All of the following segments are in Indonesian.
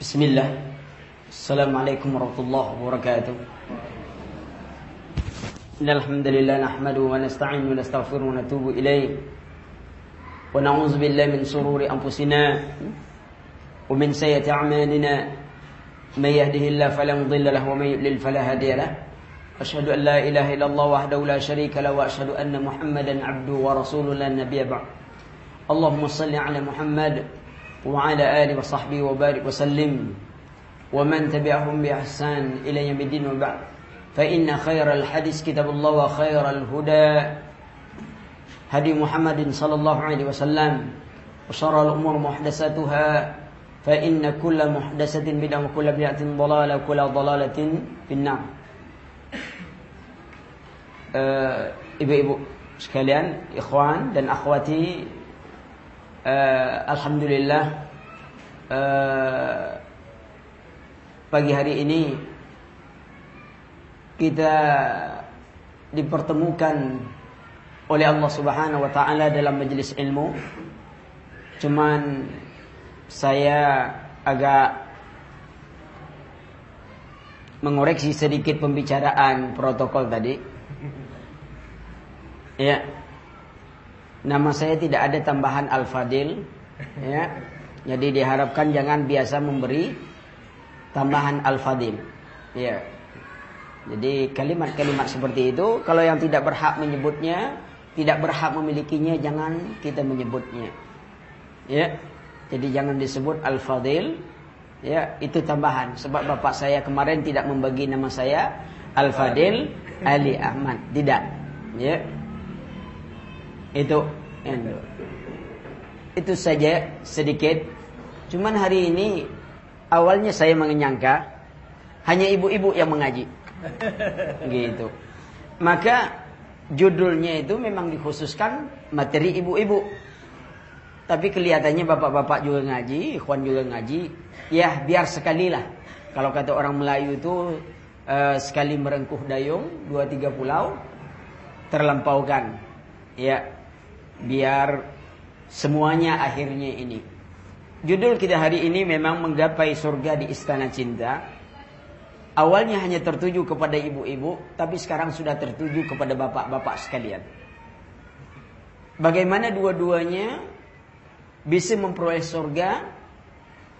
بسم الله. السلام عليكم ورحمة الله وبركاته. إن الحمد لله نحمده ونستعين ونستغفر ونتوب إليه. ونعوذ بالله من شرور أنفسنا ومن سيئة أعمالنا. من يهده الله فلا مضل له ومن يضلل فلا هادي له. أشهد أن لا إله إلا الله وحده لا شريك له وأشهد أن محمدا عبده ورسوله لا نبي بعد. اللهم صل على محمد وعلى آله وصحبه وبارك وسلم. ومن تبعهم بإحسان إلى يوم الدين وبعد فإن خير الحديث كتاب الله وخير الهدى هدي محمد صلى الله عليه وسلم. وشر الأمور محدثاتها فإن كل محدثة بدعة وكل بدعة ضلالة وكل ضلالة في النار. ibu-ibu sekalian, ikhwan dan akhwati uh, alhamdulillah uh, pagi hari ini kita dipertemukan oleh Allah Subhanahu wa taala dalam majelis ilmu. Cuman saya agak mengoreksi sedikit pembicaraan protokol tadi. Ya. Nama saya tidak ada tambahan Al-Fadil, ya. Jadi diharapkan jangan biasa memberi tambahan Al-Fadil. Ya. Jadi kalimat-kalimat seperti itu kalau yang tidak berhak menyebutnya, tidak berhak memilikinya jangan kita menyebutnya. Ya. Jadi jangan disebut Al-Fadil. Ya, itu tambahan sebab bapak saya kemarin tidak membagi nama saya Al-Fadil Ali Ahmad. Tidak. Ya. Itu itu saja sedikit. Cuman hari ini awalnya saya menyangka hanya ibu-ibu yang mengaji. Gitu. Maka judulnya itu memang dikhususkan materi ibu-ibu. Tapi kelihatannya bapak-bapak juga ngaji, ikhwan juga ngaji. Ya biar sekali lah. Kalau kata orang Melayu itu uh, sekali merengkuh dayung, dua tiga pulau terlampaukan. Ya, biar semuanya akhirnya ini. Judul kita hari ini memang menggapai surga di istana cinta. Awalnya hanya tertuju kepada ibu-ibu, tapi sekarang sudah tertuju kepada bapak-bapak sekalian. Bagaimana dua-duanya bisa memperoleh surga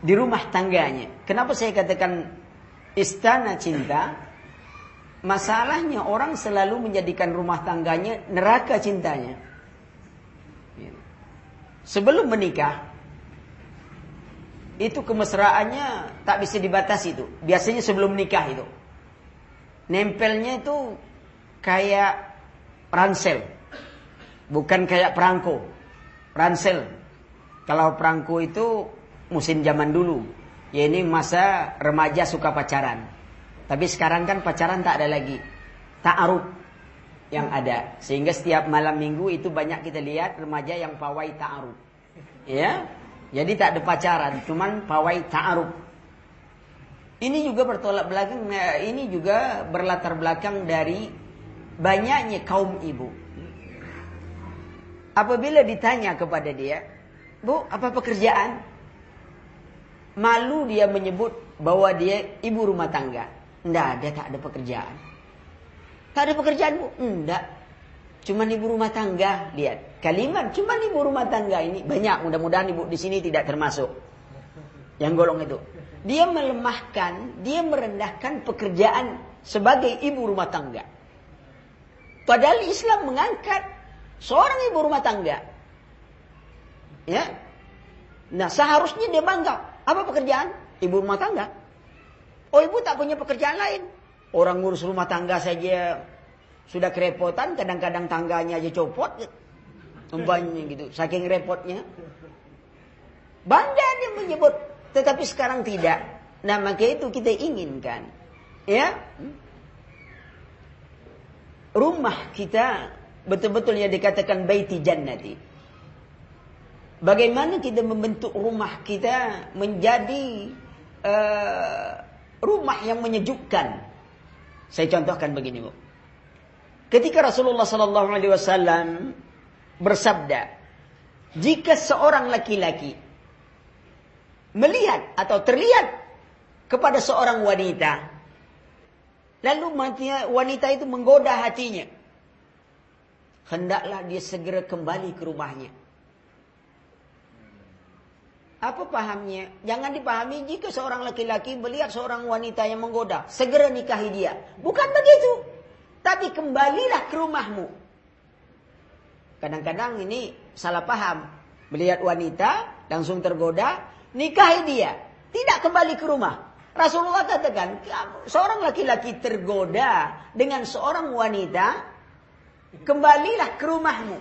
di rumah tangganya. Kenapa saya katakan istana cinta? Masalahnya orang selalu menjadikan rumah tangganya neraka cintanya. Sebelum menikah, itu kemesraannya tak bisa dibatasi itu. Biasanya sebelum nikah itu. Nempelnya itu kayak ransel. Bukan kayak perangko. Ransel. Kalau perangko itu musim zaman dulu. Ya ini masa remaja suka pacaran. Tapi sekarang kan pacaran tak ada lagi. Ta'aruf yang ada. Sehingga setiap malam minggu itu banyak kita lihat remaja yang pawai ta'aruf. Ya, jadi tak ada pacaran, cuman pawai ta'aruf. Ini juga bertolak belakang, ini juga berlatar belakang dari banyaknya kaum ibu. Apabila ditanya kepada dia, Bu, apa pekerjaan? Malu dia menyebut bahwa dia ibu rumah tangga. Tidak ada, tak ada pekerjaan. Tak ada pekerjaan, Bu? Enggak. Cuman ibu rumah tangga, lihat. Kalimat cuman ibu rumah tangga ini banyak. Mudah-mudahan ibu di sini tidak termasuk. Yang golong itu. Dia melemahkan, dia merendahkan pekerjaan sebagai ibu rumah tangga. Padahal Islam mengangkat seorang ibu rumah tangga. Ya. Nah, seharusnya dia bangga. Apa pekerjaan? Ibu rumah tangga. Oh, ibu tak punya pekerjaan lain. Orang ngurus rumah tangga saja sudah kerepotan, kadang-kadang tangganya aja copot. Umpamanya gitu, saking repotnya. Bangga dia menyebut, tetapi sekarang tidak. Nah, maka itu kita inginkan. Ya. Rumah kita betul-betul yang dikatakan baiti jannati. Bagaimana kita membentuk rumah kita menjadi uh, rumah yang menyejukkan. Saya contohkan begini, Bu. Ketika Rasulullah sallallahu alaihi wasallam bersabda, jika seorang laki-laki melihat atau terlihat kepada seorang wanita. Lalu wanita itu menggoda hatinya. Hendaklah dia segera kembali ke rumahnya. Apa pahamnya? Jangan dipahami jika seorang laki-laki melihat seorang wanita yang menggoda. Segera nikahi dia. Bukan begitu. Tapi kembalilah ke rumahmu. Kadang-kadang ini salah paham. Melihat wanita, langsung tergoda, nikahi dia. Tidak kembali ke rumah. Rasulullah katakan, seorang laki-laki tergoda dengan seorang wanita, kembalilah ke rumahmu.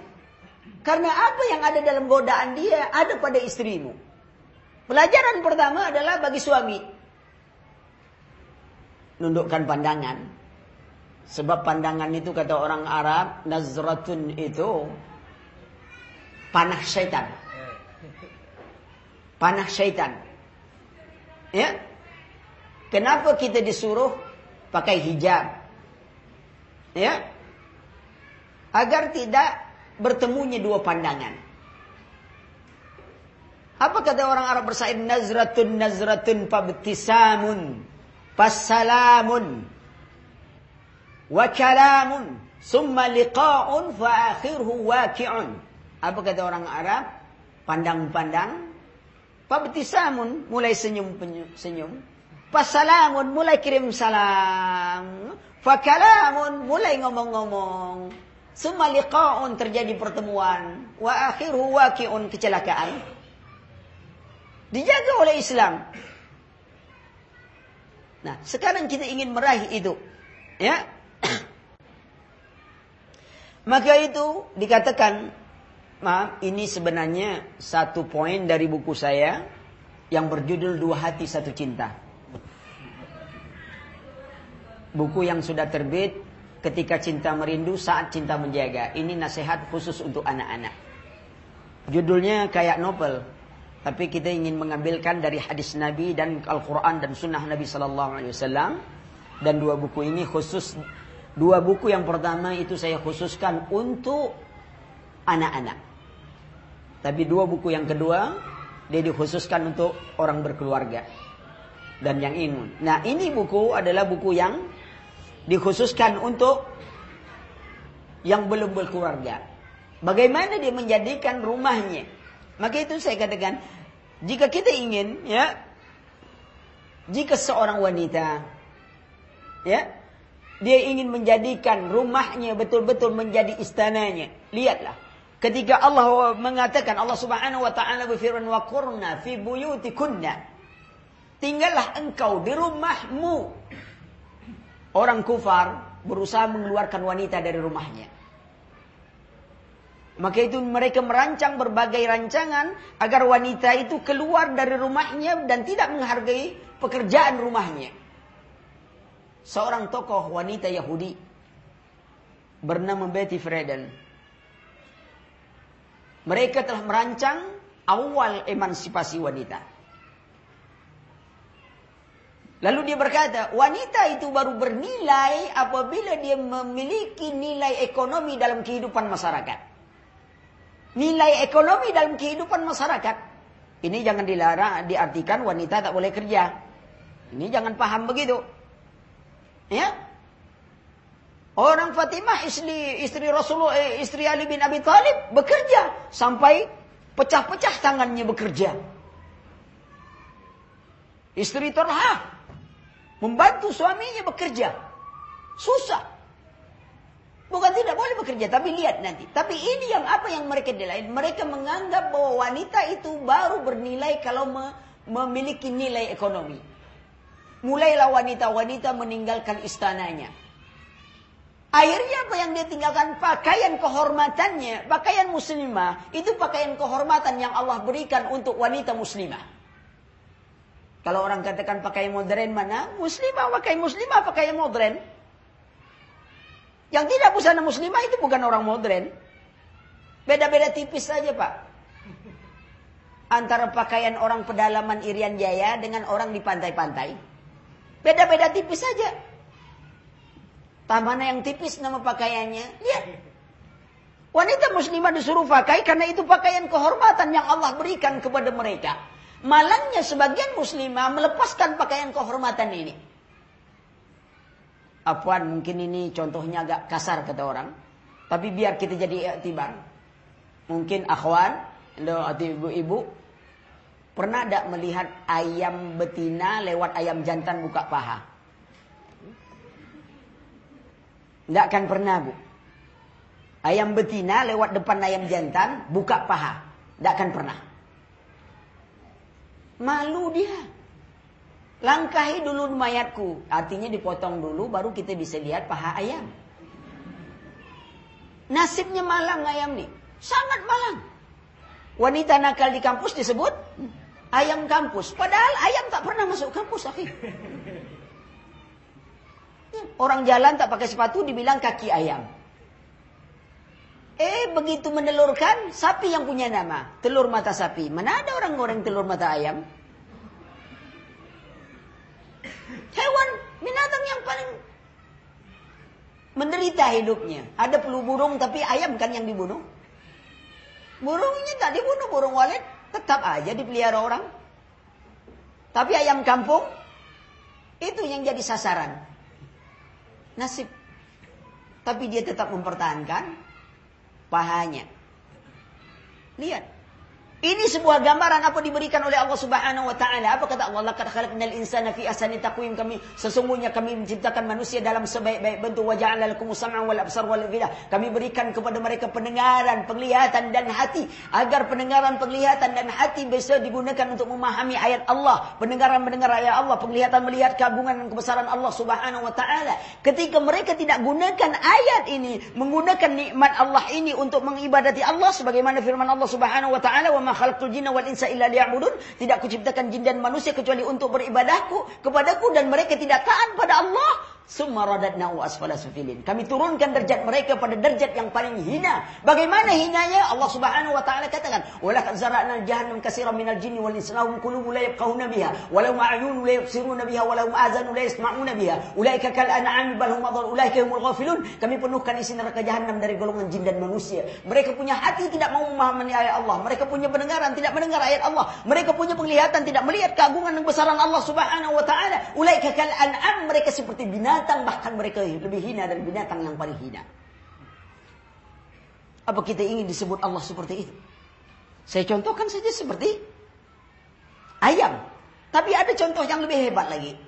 Karena apa yang ada dalam godaan dia ada pada istrimu. Pelajaran pertama adalah bagi suami. Nundukkan pandangan. Sebab pandangan itu kata orang Arab, nazratun itu panah syaitan. Panah syaitan. Ya? Kenapa kita disuruh pakai hijab? Ya? Agar tidak bertemunya dua pandangan. Apa kata orang Arab bersair? Nazratun nazratun pabtisamun. Fassalamun. Wa kalamun. Summa liqa'un fa akhirhu waki'un. Apa kata orang Arab? Pandang-pandang. Pabtisamun. Mulai senyum-senyum. Fassalamun. Mulai kirim salam. Fakalamun. Mulai ngomong-ngomong. Summa liqa'un. Terjadi pertemuan. Wa akhirhu waki'un. Kecelakaan. Dijaga oleh Islam. Nah, sekarang kita ingin meraih itu. Ya. Maka itu dikatakan, maaf, ini sebenarnya satu poin dari buku saya yang berjudul Dua Hati Satu Cinta. Buku yang sudah terbit ketika cinta merindu saat cinta menjaga. Ini nasihat khusus untuk anak-anak. Judulnya kayak novel. Tapi kita ingin mengambilkan dari hadis Nabi dan Al-Quran dan Sunnah Nabi Sallallahu Alaihi Wasallam. Dan dua buku ini khusus, dua buku yang pertama itu saya khususkan untuk anak-anak. Tapi dua buku yang kedua, dia dikhususkan untuk orang berkeluarga. Dan yang ini. Nah ini buku adalah buku yang dikhususkan untuk yang belum berkeluarga. Bagaimana dia menjadikan rumahnya maka itu saya katakan, jika kita ingin, ya, jika seorang wanita, ya, dia ingin menjadikan rumahnya betul-betul menjadi istananya, lihatlah. Ketika Allah mengatakan Allah Subhanahu wa taala berfirman wa qurna fi buyutikunna. Tinggallah engkau di rumahmu. Orang kufar berusaha mengeluarkan wanita dari rumahnya. Maka itu mereka merancang berbagai rancangan agar wanita itu keluar dari rumahnya dan tidak menghargai pekerjaan rumahnya. Seorang tokoh wanita Yahudi bernama Betty Friedan. Mereka telah merancang awal emansipasi wanita. Lalu dia berkata, wanita itu baru bernilai apabila dia memiliki nilai ekonomi dalam kehidupan masyarakat nilai ekonomi dalam kehidupan masyarakat. Ini jangan dilarang, diartikan wanita tak boleh kerja. Ini jangan paham begitu. Ya. Orang Fatimah istri istri Rasulullah eh, istri Ali bin Abi Thalib bekerja sampai pecah-pecah tangannya bekerja. Istri Talha membantu suaminya bekerja. Susah. Bukan tidak boleh bekerja, tapi lihat nanti. Tapi ini yang apa yang mereka nilai? Mereka menganggap bahwa wanita itu baru bernilai kalau me memiliki nilai ekonomi. Mulailah wanita-wanita meninggalkan istananya. Akhirnya apa yang dia tinggalkan? Pakaian kehormatannya. Pakaian muslimah. Itu pakaian kehormatan yang Allah berikan untuk wanita muslimah. Kalau orang katakan pakaian modern mana? Muslimah pakai muslimah pakaian modern. Yang tidak busana muslimah itu bukan orang modern. Beda-beda tipis saja pak. Antara pakaian orang pedalaman Irian Jaya dengan orang di pantai-pantai. Beda-beda tipis saja. Tamana yang tipis nama pakaiannya. Lihat. Wanita muslimah disuruh pakai karena itu pakaian kehormatan yang Allah berikan kepada mereka. Malangnya sebagian muslimah melepaskan pakaian kehormatan ini. Apuan mungkin ini contohnya agak kasar kata orang. Tapi biar kita jadi iktibar. Mungkin akhwan, atau ibu-ibu, pernah tidak melihat ayam betina lewat ayam jantan buka paha? Tidak akan pernah bu. Ayam betina lewat depan ayam jantan buka paha. Tidak akan pernah. Malu dia. Langkahi dulu mayatku. Artinya dipotong dulu baru kita bisa lihat paha ayam. Nasibnya malang ayam nih. Sangat malang. Wanita nakal di kampus disebut ayam kampus. Padahal ayam tak pernah masuk kampus. Akhi. Orang jalan tak pakai sepatu dibilang kaki ayam. Eh begitu menelurkan sapi yang punya nama. Telur mata sapi. Mana ada orang goreng telur mata ayam? Hewan binatang yang paling menderita hidupnya. Ada perlu burung tapi ayam kan yang dibunuh. Burungnya tak dibunuh, burung walet tetap aja dipelihara orang. Tapi ayam kampung itu yang jadi sasaran. Nasib. Tapi dia tetap mempertahankan pahanya. Lihat. Ini sebuah gambaran apa diberikan oleh Allah Subhanahu wa taala. Apa kata Allah? Laqad khalaqnal insana fi ahsani taqwim kami sesungguhnya kami menciptakan manusia dalam sebaik-baik bentuk wa ja'ala lakum sam'an wal absar wal afida. Kami berikan kepada mereka pendengaran, penglihatan dan hati agar pendengaran, penglihatan dan hati bisa digunakan untuk memahami ayat Allah, pendengaran mendengar ayat Allah, penglihatan melihat keagungan dan kebesaran Allah Subhanahu wa taala. Ketika mereka tidak gunakan ayat ini, menggunakan nikmat Allah ini untuk mengibadati Allah sebagaimana firman Allah Subhanahu wa taala khalaqtul jinna wal insa illa liya'budun. Tidak kuciptakan jin dan manusia kecuali untuk beribadahku kepadaku dan mereka tidak taat pada Allah. Summa radadnahu asfala sufilin. Kami turunkan derajat mereka pada derajat yang paling hina. Bagaimana hinanya? Allah Subhanahu wa taala katakan, "Wa laqad zara'na jahannam katsiran minal jinni wal insi lahum qulubun la yafqahuna biha, wa lahum a'yunun la yubsiruna biha, wa lahum azanun la yasma'una biha. Ulaika kal an'ami bal hum adall, ulaika humul ghafilun." Kami penuhkan isi neraka jahanam dari golongan jin dan manusia. Mereka punya hati tidak mau memahami ayat Allah. Mereka punya pendengaran tidak mendengar ayat Allah. Mereka punya penglihatan tidak melihat keagungan dan kebesaran Allah Subhanahu wa taala. Ulaika kal an'am, mereka seperti binatang binatang bahkan mereka lebih hina dari binatang yang paling hina. Apa kita ingin disebut Allah seperti itu? Saya contohkan saja seperti ayam. Tapi ada contoh yang lebih hebat lagi.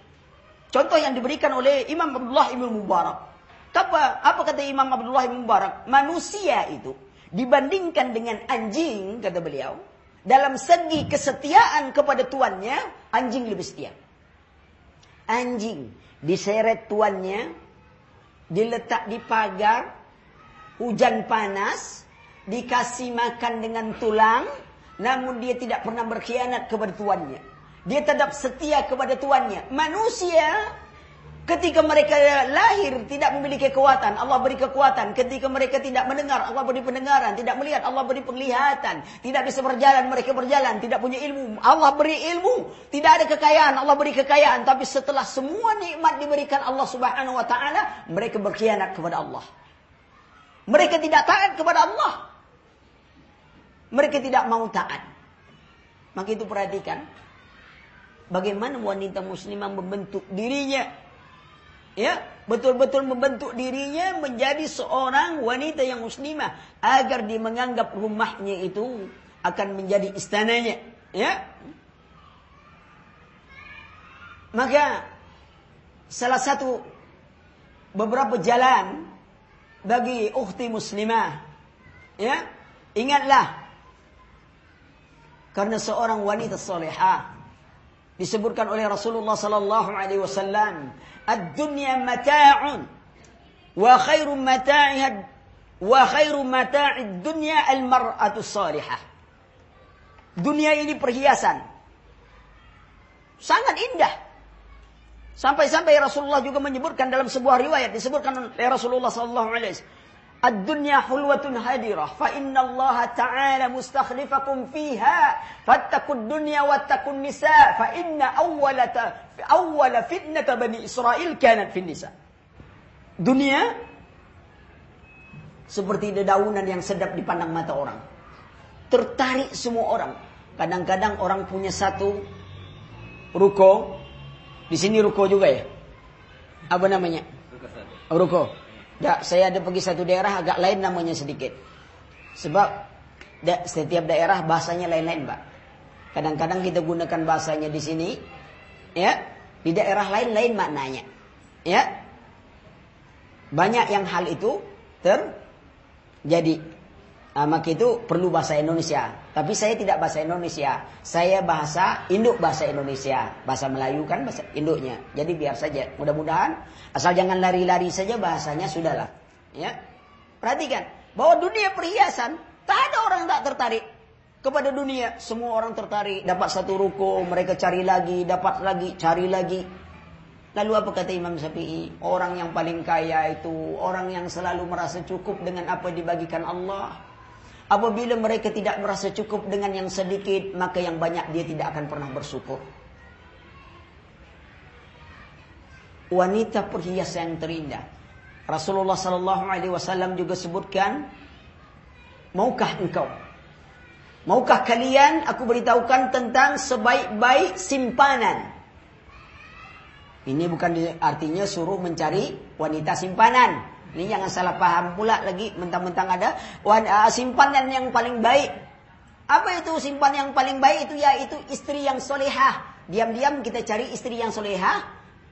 Contoh yang diberikan oleh Imam Abdullah Ibn Mubarak. Apa, apa kata Imam Abdullah Ibn Mubarak? Manusia itu dibandingkan dengan anjing, kata beliau. Dalam segi kesetiaan kepada tuannya, anjing lebih setia. Anjing diseret tuannya, diletak di pagar, hujan panas, dikasih makan dengan tulang, namun dia tidak pernah berkhianat kepada tuannya. Dia tetap setia kepada tuannya. Manusia Ketika mereka lahir tidak memiliki kekuatan, Allah beri kekuatan. Ketika mereka tidak mendengar, Allah beri pendengaran. Tidak melihat, Allah beri penglihatan. Tidak bisa berjalan, mereka berjalan. Tidak punya ilmu, Allah beri ilmu. Tidak ada kekayaan, Allah beri kekayaan. Tapi setelah semua nikmat diberikan Allah subhanahu wa ta'ala, mereka berkhianat kepada Allah. Mereka tidak taat kepada Allah. Mereka tidak mau taat. Maka itu perhatikan. Bagaimana wanita muslimah membentuk dirinya ya betul-betul membentuk dirinya menjadi seorang wanita yang muslimah agar dia menganggap rumahnya itu akan menjadi istananya. Ya. Maka salah satu beberapa jalan bagi ukhti muslimah ya ingatlah karena seorang wanita salihah disebutkan oleh Rasulullah sallallahu alaihi wasallam الدنيا متاع وخير متاع وخير متاع الدنيا المرأة الصالحة. Dunia ini perhiasan. Sangat indah. Sampai-sampai Rasulullah juga menyebutkan dalam sebuah riwayat disebutkan oleh Rasulullah sallallahu alaihi wasallam الدنيا حلوة هدرة فإن الله تعالى مستخلفكم فيها فاتقوا الدنيا واتقوا النساء فإن أول أول فتنة بني إسرائيل كانت في النساء dunia seperti dedaunan yang sedap dipandang mata orang tertarik semua orang Kadang-kadang orang punya satu ruko. Di sini ruko juga ya? Apa namanya? Ruko. Ya, saya ada pergi satu daerah agak lain namanya sedikit. Sebab da, setiap daerah bahasanya lain-lain, Pak. Kadang-kadang kita gunakan bahasanya di sini, ya. Di daerah lain-lain maknanya. Ya. Banyak yang hal itu terjadi. Nah, maka itu perlu bahasa Indonesia. Tapi saya tidak bahasa Indonesia. Saya bahasa induk bahasa Indonesia. Bahasa Melayu kan bahasa induknya. Jadi biar saja. Mudah-mudahan asal jangan lari-lari saja bahasanya sudahlah. Ya. Perhatikan bahwa dunia perhiasan tak ada orang tak tertarik kepada dunia. Semua orang tertarik. Dapat satu ruko, mereka cari lagi, dapat lagi, cari lagi. Lalu apa kata Imam Syafi'i? Orang yang paling kaya itu orang yang selalu merasa cukup dengan apa dibagikan Allah. Apabila mereka tidak merasa cukup dengan yang sedikit, maka yang banyak dia tidak akan pernah bersyukur. Wanita perhiasan yang terindah. Rasulullah sallallahu alaihi wasallam juga sebutkan, "Maukah engkau? Maukah kalian aku beritahukan tentang sebaik-baik simpanan?" Ini bukan artinya suruh mencari wanita simpanan. Ini jangan salah paham pula lagi mentang-mentang ada uh, simpanan yang paling baik. Apa itu simpan yang paling baik itu yaitu istri yang solehah. Diam-diam kita cari istri yang solehah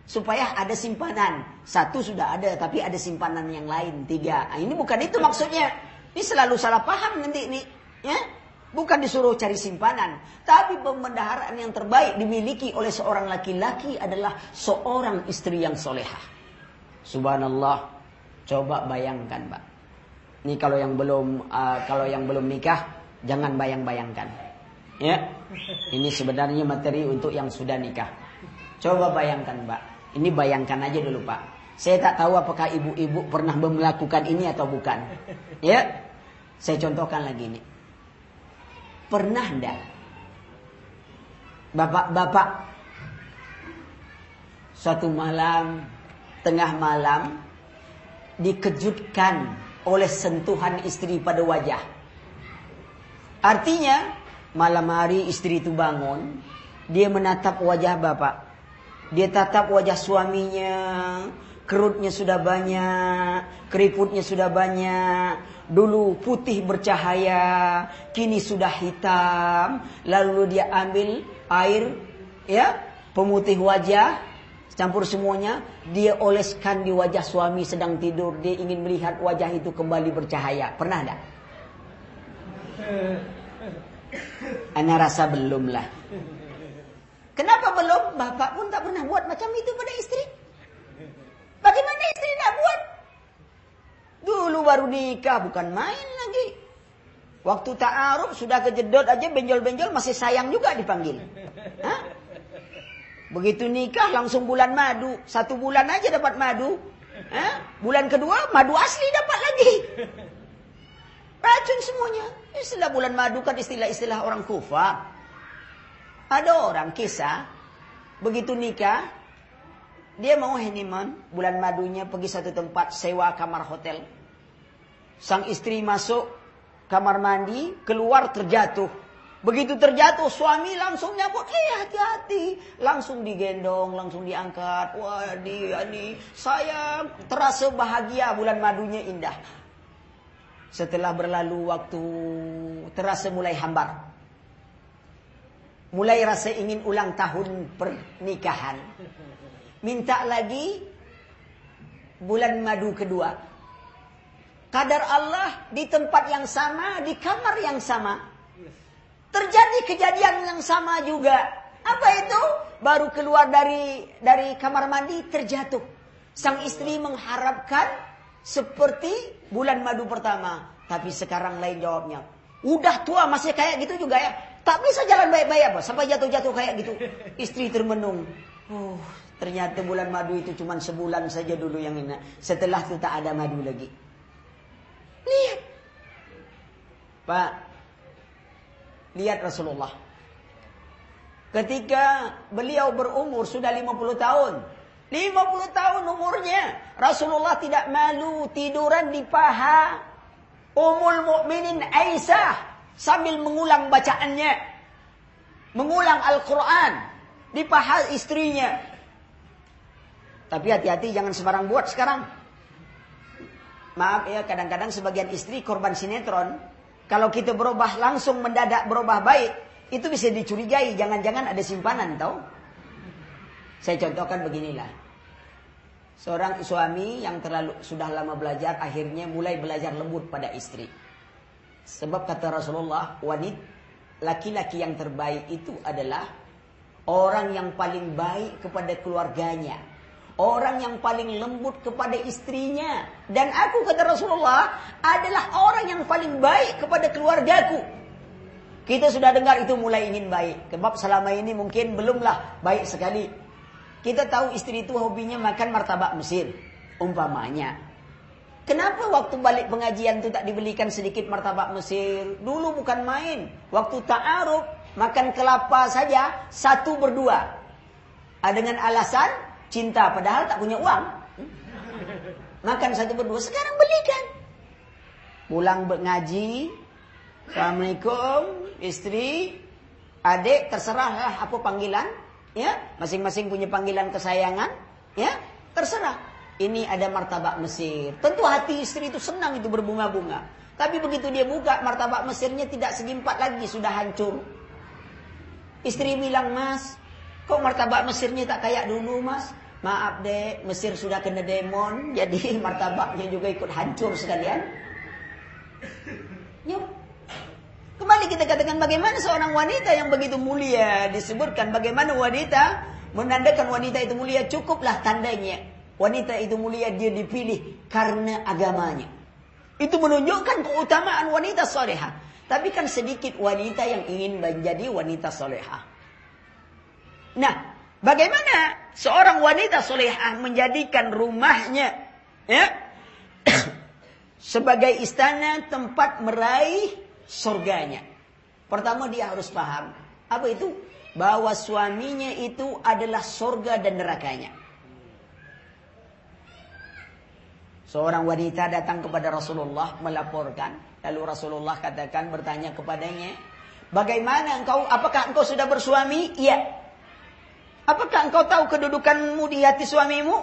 supaya ada simpanan. Satu sudah ada tapi ada simpanan yang lain tiga. Nah, ini bukan itu maksudnya. Ini selalu salah paham nanti ini. Ya? Bukan disuruh cari simpanan. Tapi pembendaharaan yang terbaik dimiliki oleh seorang laki-laki adalah seorang istri yang solehah. Subhanallah. Coba bayangkan, Pak. Ini kalau yang belum uh, kalau yang belum nikah jangan bayang-bayangkan. Ya. Ini sebenarnya materi untuk yang sudah nikah. Coba bayangkan, Pak. Ini bayangkan aja dulu, Pak. Saya tak tahu apakah ibu-ibu pernah melakukan ini atau bukan. Ya. Saya contohkan lagi ini. Pernah enggak Bapak-bapak Suatu malam Tengah malam dikejutkan oleh sentuhan istri pada wajah. Artinya, malam hari istri itu bangun, dia menatap wajah bapak. Dia tatap wajah suaminya, kerutnya sudah banyak, keriputnya sudah banyak. Dulu putih bercahaya, kini sudah hitam. Lalu dia ambil air, ya, pemutih wajah, campur semuanya, dia oleskan di wajah suami sedang tidur, dia ingin melihat wajah itu kembali bercahaya. Pernah enggak? Ana rasa belum lah. Kenapa belum? Bapak pun tak pernah buat macam itu pada istri. Bagaimana istri nak buat? Dulu baru nikah, bukan main lagi. Waktu ta'aruf sudah kejedot aja benjol-benjol masih sayang juga dipanggil. Hah? Begitu nikah langsung bulan madu. Satu bulan aja dapat madu. Eh? Bulan kedua madu asli dapat lagi. Racun semuanya. Istilah bulan madu kan istilah-istilah orang kufa. Ada orang kisah. Begitu nikah. Dia mau honeymoon. Bulan madunya pergi satu tempat sewa kamar hotel. Sang istri masuk kamar mandi. Keluar terjatuh. Begitu terjatuh suami langsung nyabut, eh hati-hati. Langsung digendong, langsung diangkat. Wah dia nih, saya terasa bahagia bulan madunya indah. Setelah berlalu waktu, terasa mulai hambar. Mulai rasa ingin ulang tahun pernikahan. Minta lagi bulan madu kedua. Kadar Allah di tempat yang sama, di kamar yang sama. Terjadi kejadian yang sama juga. Apa itu? Baru keluar dari dari kamar mandi terjatuh. Sang istri mengharapkan seperti bulan madu pertama. Tapi sekarang lain jawabnya. Udah tua masih kayak gitu juga ya. Tak bisa jalan baik-baik apa. Sampai jatuh-jatuh kayak gitu. Istri termenung. Oh, ternyata bulan madu itu cuma sebulan saja dulu yang ini. Setelah itu tak ada madu lagi. Lihat. Pak, Lihat Rasulullah. Ketika beliau berumur sudah 50 tahun. 50 tahun umurnya. Rasulullah tidak malu tiduran di paha Umul Mukminin Aisyah sambil mengulang bacaannya. mengulang Al-Quran di paha istrinya. Tapi hati-hati jangan sembarang buat sekarang. Maaf ya, kadang-kadang sebagian istri korban sinetron. Kalau kita berubah langsung mendadak berubah baik, itu bisa dicurigai. Jangan-jangan ada simpanan, tahu? Saya contohkan beginilah. Seorang suami yang terlalu sudah lama belajar akhirnya mulai belajar lembut pada istri. Sebab kata Rasulullah, wanit laki-laki yang terbaik itu adalah orang yang paling baik kepada keluarganya. Orang yang paling lembut kepada istrinya. Dan aku kata Rasulullah adalah orang yang paling baik kepada keluargaku. Kita sudah dengar itu mulai ingin baik. Sebab selama ini mungkin belumlah baik sekali. Kita tahu istri itu hobinya makan martabak Mesir. Umpamanya. Kenapa waktu balik pengajian itu tak dibelikan sedikit martabak Mesir? Dulu bukan main. Waktu ta'aruf, makan kelapa saja, satu berdua. Ah, dengan alasan cinta, padahal tak punya uang. Makan satu berdua, sekarang belikan. Pulang ngaji, Assalamualaikum, istri, adik, terserahlah apa panggilan. Ya, masing-masing punya panggilan kesayangan. Ya, terserah ini ada martabak Mesir. Tentu hati istri itu senang itu berbunga-bunga. Tapi begitu dia buka martabak Mesirnya tidak segi empat lagi sudah hancur. Istri bilang, "Mas, kok martabak Mesirnya tak kayak dulu, Mas?" Maaf dek, Mesir sudah kena demon, jadi martabaknya juga ikut hancur sekalian. Yuk. Kembali kita katakan bagaimana seorang wanita yang begitu mulia disebutkan bagaimana wanita menandakan wanita itu mulia cukuplah tandanya wanita itu mulia dia dipilih karena agamanya. Itu menunjukkan keutamaan wanita soleha. Tapi kan sedikit wanita yang ingin menjadi wanita soleha. Nah, bagaimana seorang wanita soleha menjadikan rumahnya ya sebagai istana tempat meraih surganya? Pertama dia harus paham apa itu bahwa suaminya itu adalah surga dan nerakanya. Seorang wanita datang kepada Rasulullah melaporkan. Lalu Rasulullah katakan bertanya kepadanya. Bagaimana engkau, apakah engkau sudah bersuami? Iya. Apakah engkau tahu kedudukanmu di hati suamimu?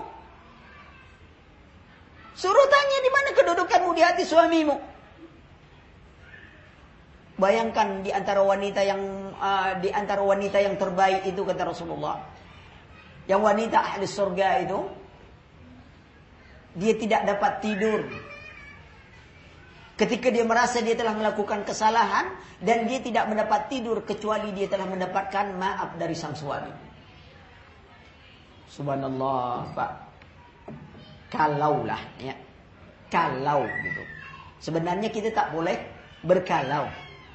Suruh tanya di mana kedudukanmu di hati suamimu. Bayangkan di antara wanita yang uh, di antara wanita yang terbaik itu kata Rasulullah. Yang wanita ahli surga itu dia tidak dapat tidur. Ketika dia merasa dia telah melakukan kesalahan dan dia tidak mendapat tidur kecuali dia telah mendapatkan maaf dari sang suami. Subhanallah, Pak. Kalaulah ya. Kalau gitu. Sebenarnya kita tak boleh berkalau,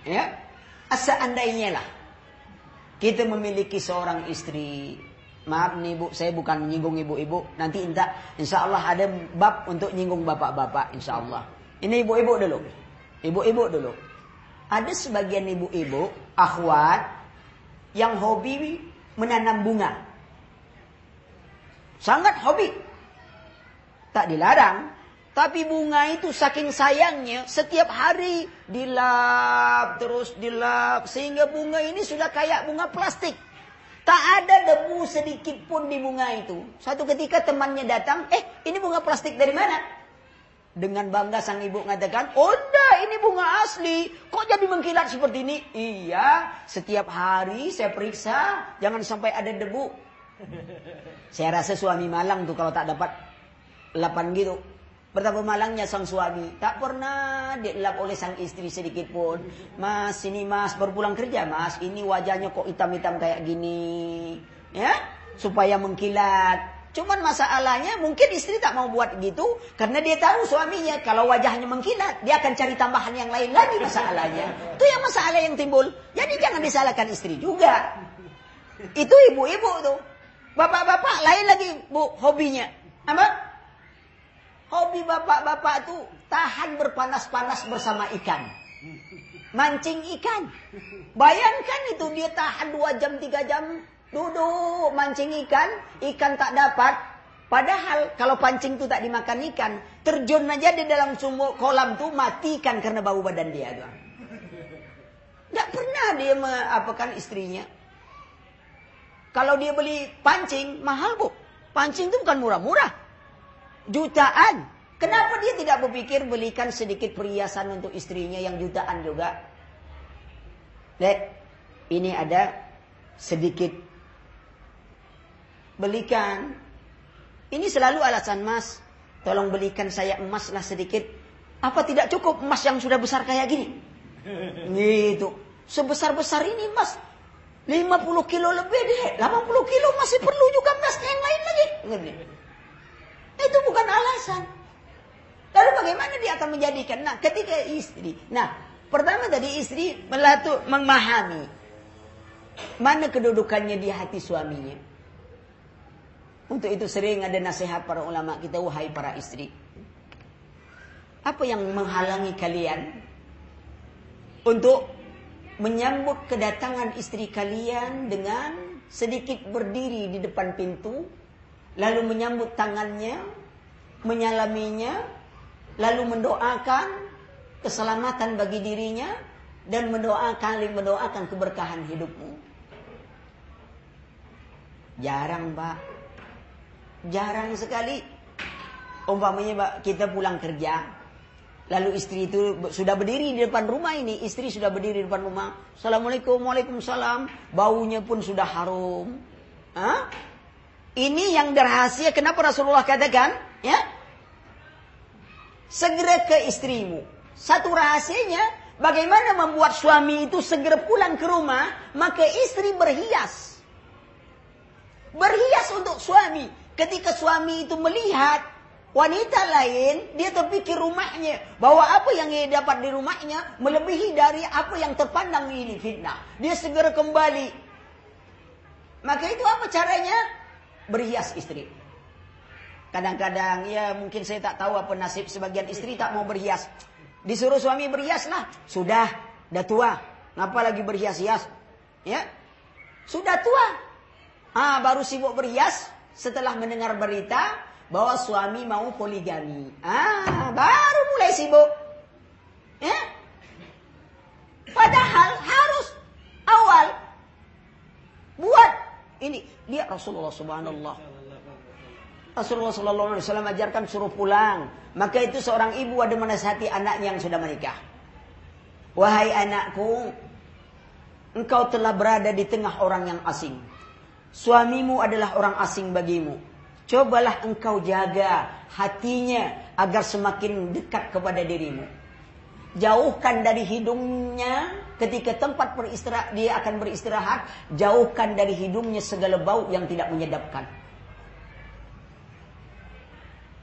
ya. Seandainya lah kita memiliki seorang istri Maaf nih bu, saya bukan menyinggung ibu-ibu. Nanti inta, insya Allah ada bab untuk nyinggung bapak-bapak, insya Allah. Ini ibu-ibu dulu. Ibu-ibu dulu. Ada sebagian ibu-ibu, akhwat, yang hobi menanam bunga. Sangat hobi. Tak dilarang. Tapi bunga itu saking sayangnya, setiap hari dilap, terus dilap. Sehingga bunga ini sudah kayak bunga plastik. Tak ada debu sedikit pun di bunga itu. Satu ketika temannya datang, eh ini bunga plastik dari mana? Dengan bangga sang ibu mengatakan, oh enggak ini bunga asli. Kok jadi mengkilat seperti ini? Iya, setiap hari saya periksa, jangan sampai ada debu. Saya rasa suami malang tuh kalau tak dapat lapan gitu. Betapa malangnya sang suami. Tak pernah dielap oleh sang istri sedikit pun. Mas, ini mas, baru pulang kerja mas. Ini wajahnya kok hitam-hitam kayak gini. Ya, supaya mengkilat. Cuman masalahnya mungkin istri tak mau buat gitu. Karena dia tahu suaminya kalau wajahnya mengkilat. Dia akan cari tambahan yang lain lagi masalahnya. Itu yang masalah yang timbul. Jadi jangan disalahkan istri juga. Itu ibu-ibu tuh. Bapak-bapak lain lagi bu hobinya. Apa? Hobi bapak-bapak itu tahan berpanas-panas bersama ikan. Mancing ikan. Bayangkan itu dia tahan dua jam, tiga jam. Duduk mancing ikan. Ikan tak dapat. Padahal kalau pancing itu tak dimakan ikan. Terjun aja di dalam sumur kolam tuh matikan karena bau badan dia. Tidak pernah dia mengapakan istrinya. Kalau dia beli pancing, mahal bu. Pancing itu bukan murah-murah. Jutaan. Kenapa dia tidak berpikir belikan sedikit perhiasan untuk istrinya yang jutaan juga? Lihat, ini ada sedikit. Belikan. Ini selalu alasan mas. Tolong belikan saya emas lah sedikit. Apa tidak cukup emas yang sudah besar kayak gini? Gitu. Sebesar-besar ini emas 50 kilo lebih deh. 80 kilo masih perlu juga emas yang lain lagi. Itu bukan alasan. Lalu bagaimana dia akan menjadikan? Nah, ketika istri. Nah, pertama tadi istri melatu, memahami. Mana kedudukannya di hati suaminya. Untuk itu sering ada nasihat para ulama kita, wahai para istri. Apa yang menghalangi kalian untuk menyambut kedatangan istri kalian dengan sedikit berdiri di depan pintu, lalu menyambut tangannya, menyalaminya, lalu mendoakan keselamatan bagi dirinya dan mendoakan mendoakan keberkahan hidupmu. Jarang, Pak. Jarang sekali. Umpamanya, Pak, kita pulang kerja, Lalu istri itu sudah berdiri di depan rumah ini. Istri sudah berdiri di depan rumah. Assalamualaikum, waalaikumsalam. Baunya pun sudah harum. Hah? Ini yang rahasia. Kenapa Rasulullah katakan? Ya, segera ke istrimu. Satu rahasianya, bagaimana membuat suami itu segera pulang ke rumah, maka istri berhias. Berhias untuk suami. Ketika suami itu melihat Wanita lain, dia terpikir rumahnya. Bahwa apa yang dia dapat di rumahnya, melebihi dari apa yang terpandang ini fitnah. Dia segera kembali. Maka itu apa caranya? Berhias istri. Kadang-kadang, ya mungkin saya tak tahu apa nasib sebagian istri tak mau berhias. Disuruh suami berhias lah. Sudah, dah tua. Ngapa lagi berhias-hias? Ya, Sudah tua. Ah, baru sibuk berhias setelah mendengar berita bahwa suami mau poligami. Ah, baru mulai sibuk. Ya? Padahal harus awal buat ini dia Rasulullah Subhanallah. Rasulullah Sallallahu Alaihi Wasallam ajarkan suruh pulang. Maka itu seorang ibu ada menasihati anaknya yang sudah menikah. Wahai anakku, engkau telah berada di tengah orang yang asing. Suamimu adalah orang asing bagimu. Cobalah engkau jaga hatinya agar semakin dekat kepada dirimu. Jauhkan dari hidungnya ketika tempat beristirahat dia akan beristirahat, jauhkan dari hidungnya segala bau yang tidak menyedapkan.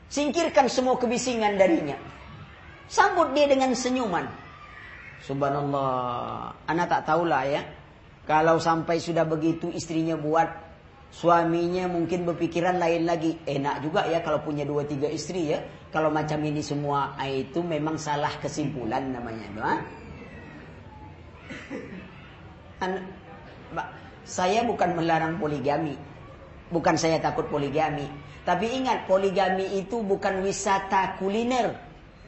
Singkirkan semua kebisingan darinya. Sambut dia dengan senyuman. Subhanallah. Anak tak tahulah ya. Kalau sampai sudah begitu istrinya buat Suaminya mungkin berpikiran lain lagi. Enak juga ya kalau punya dua tiga istri ya. Kalau macam ini semua ah, itu memang salah kesimpulan namanya. No? An saya bukan melarang poligami. Bukan saya takut poligami. Tapi ingat poligami itu bukan wisata kuliner.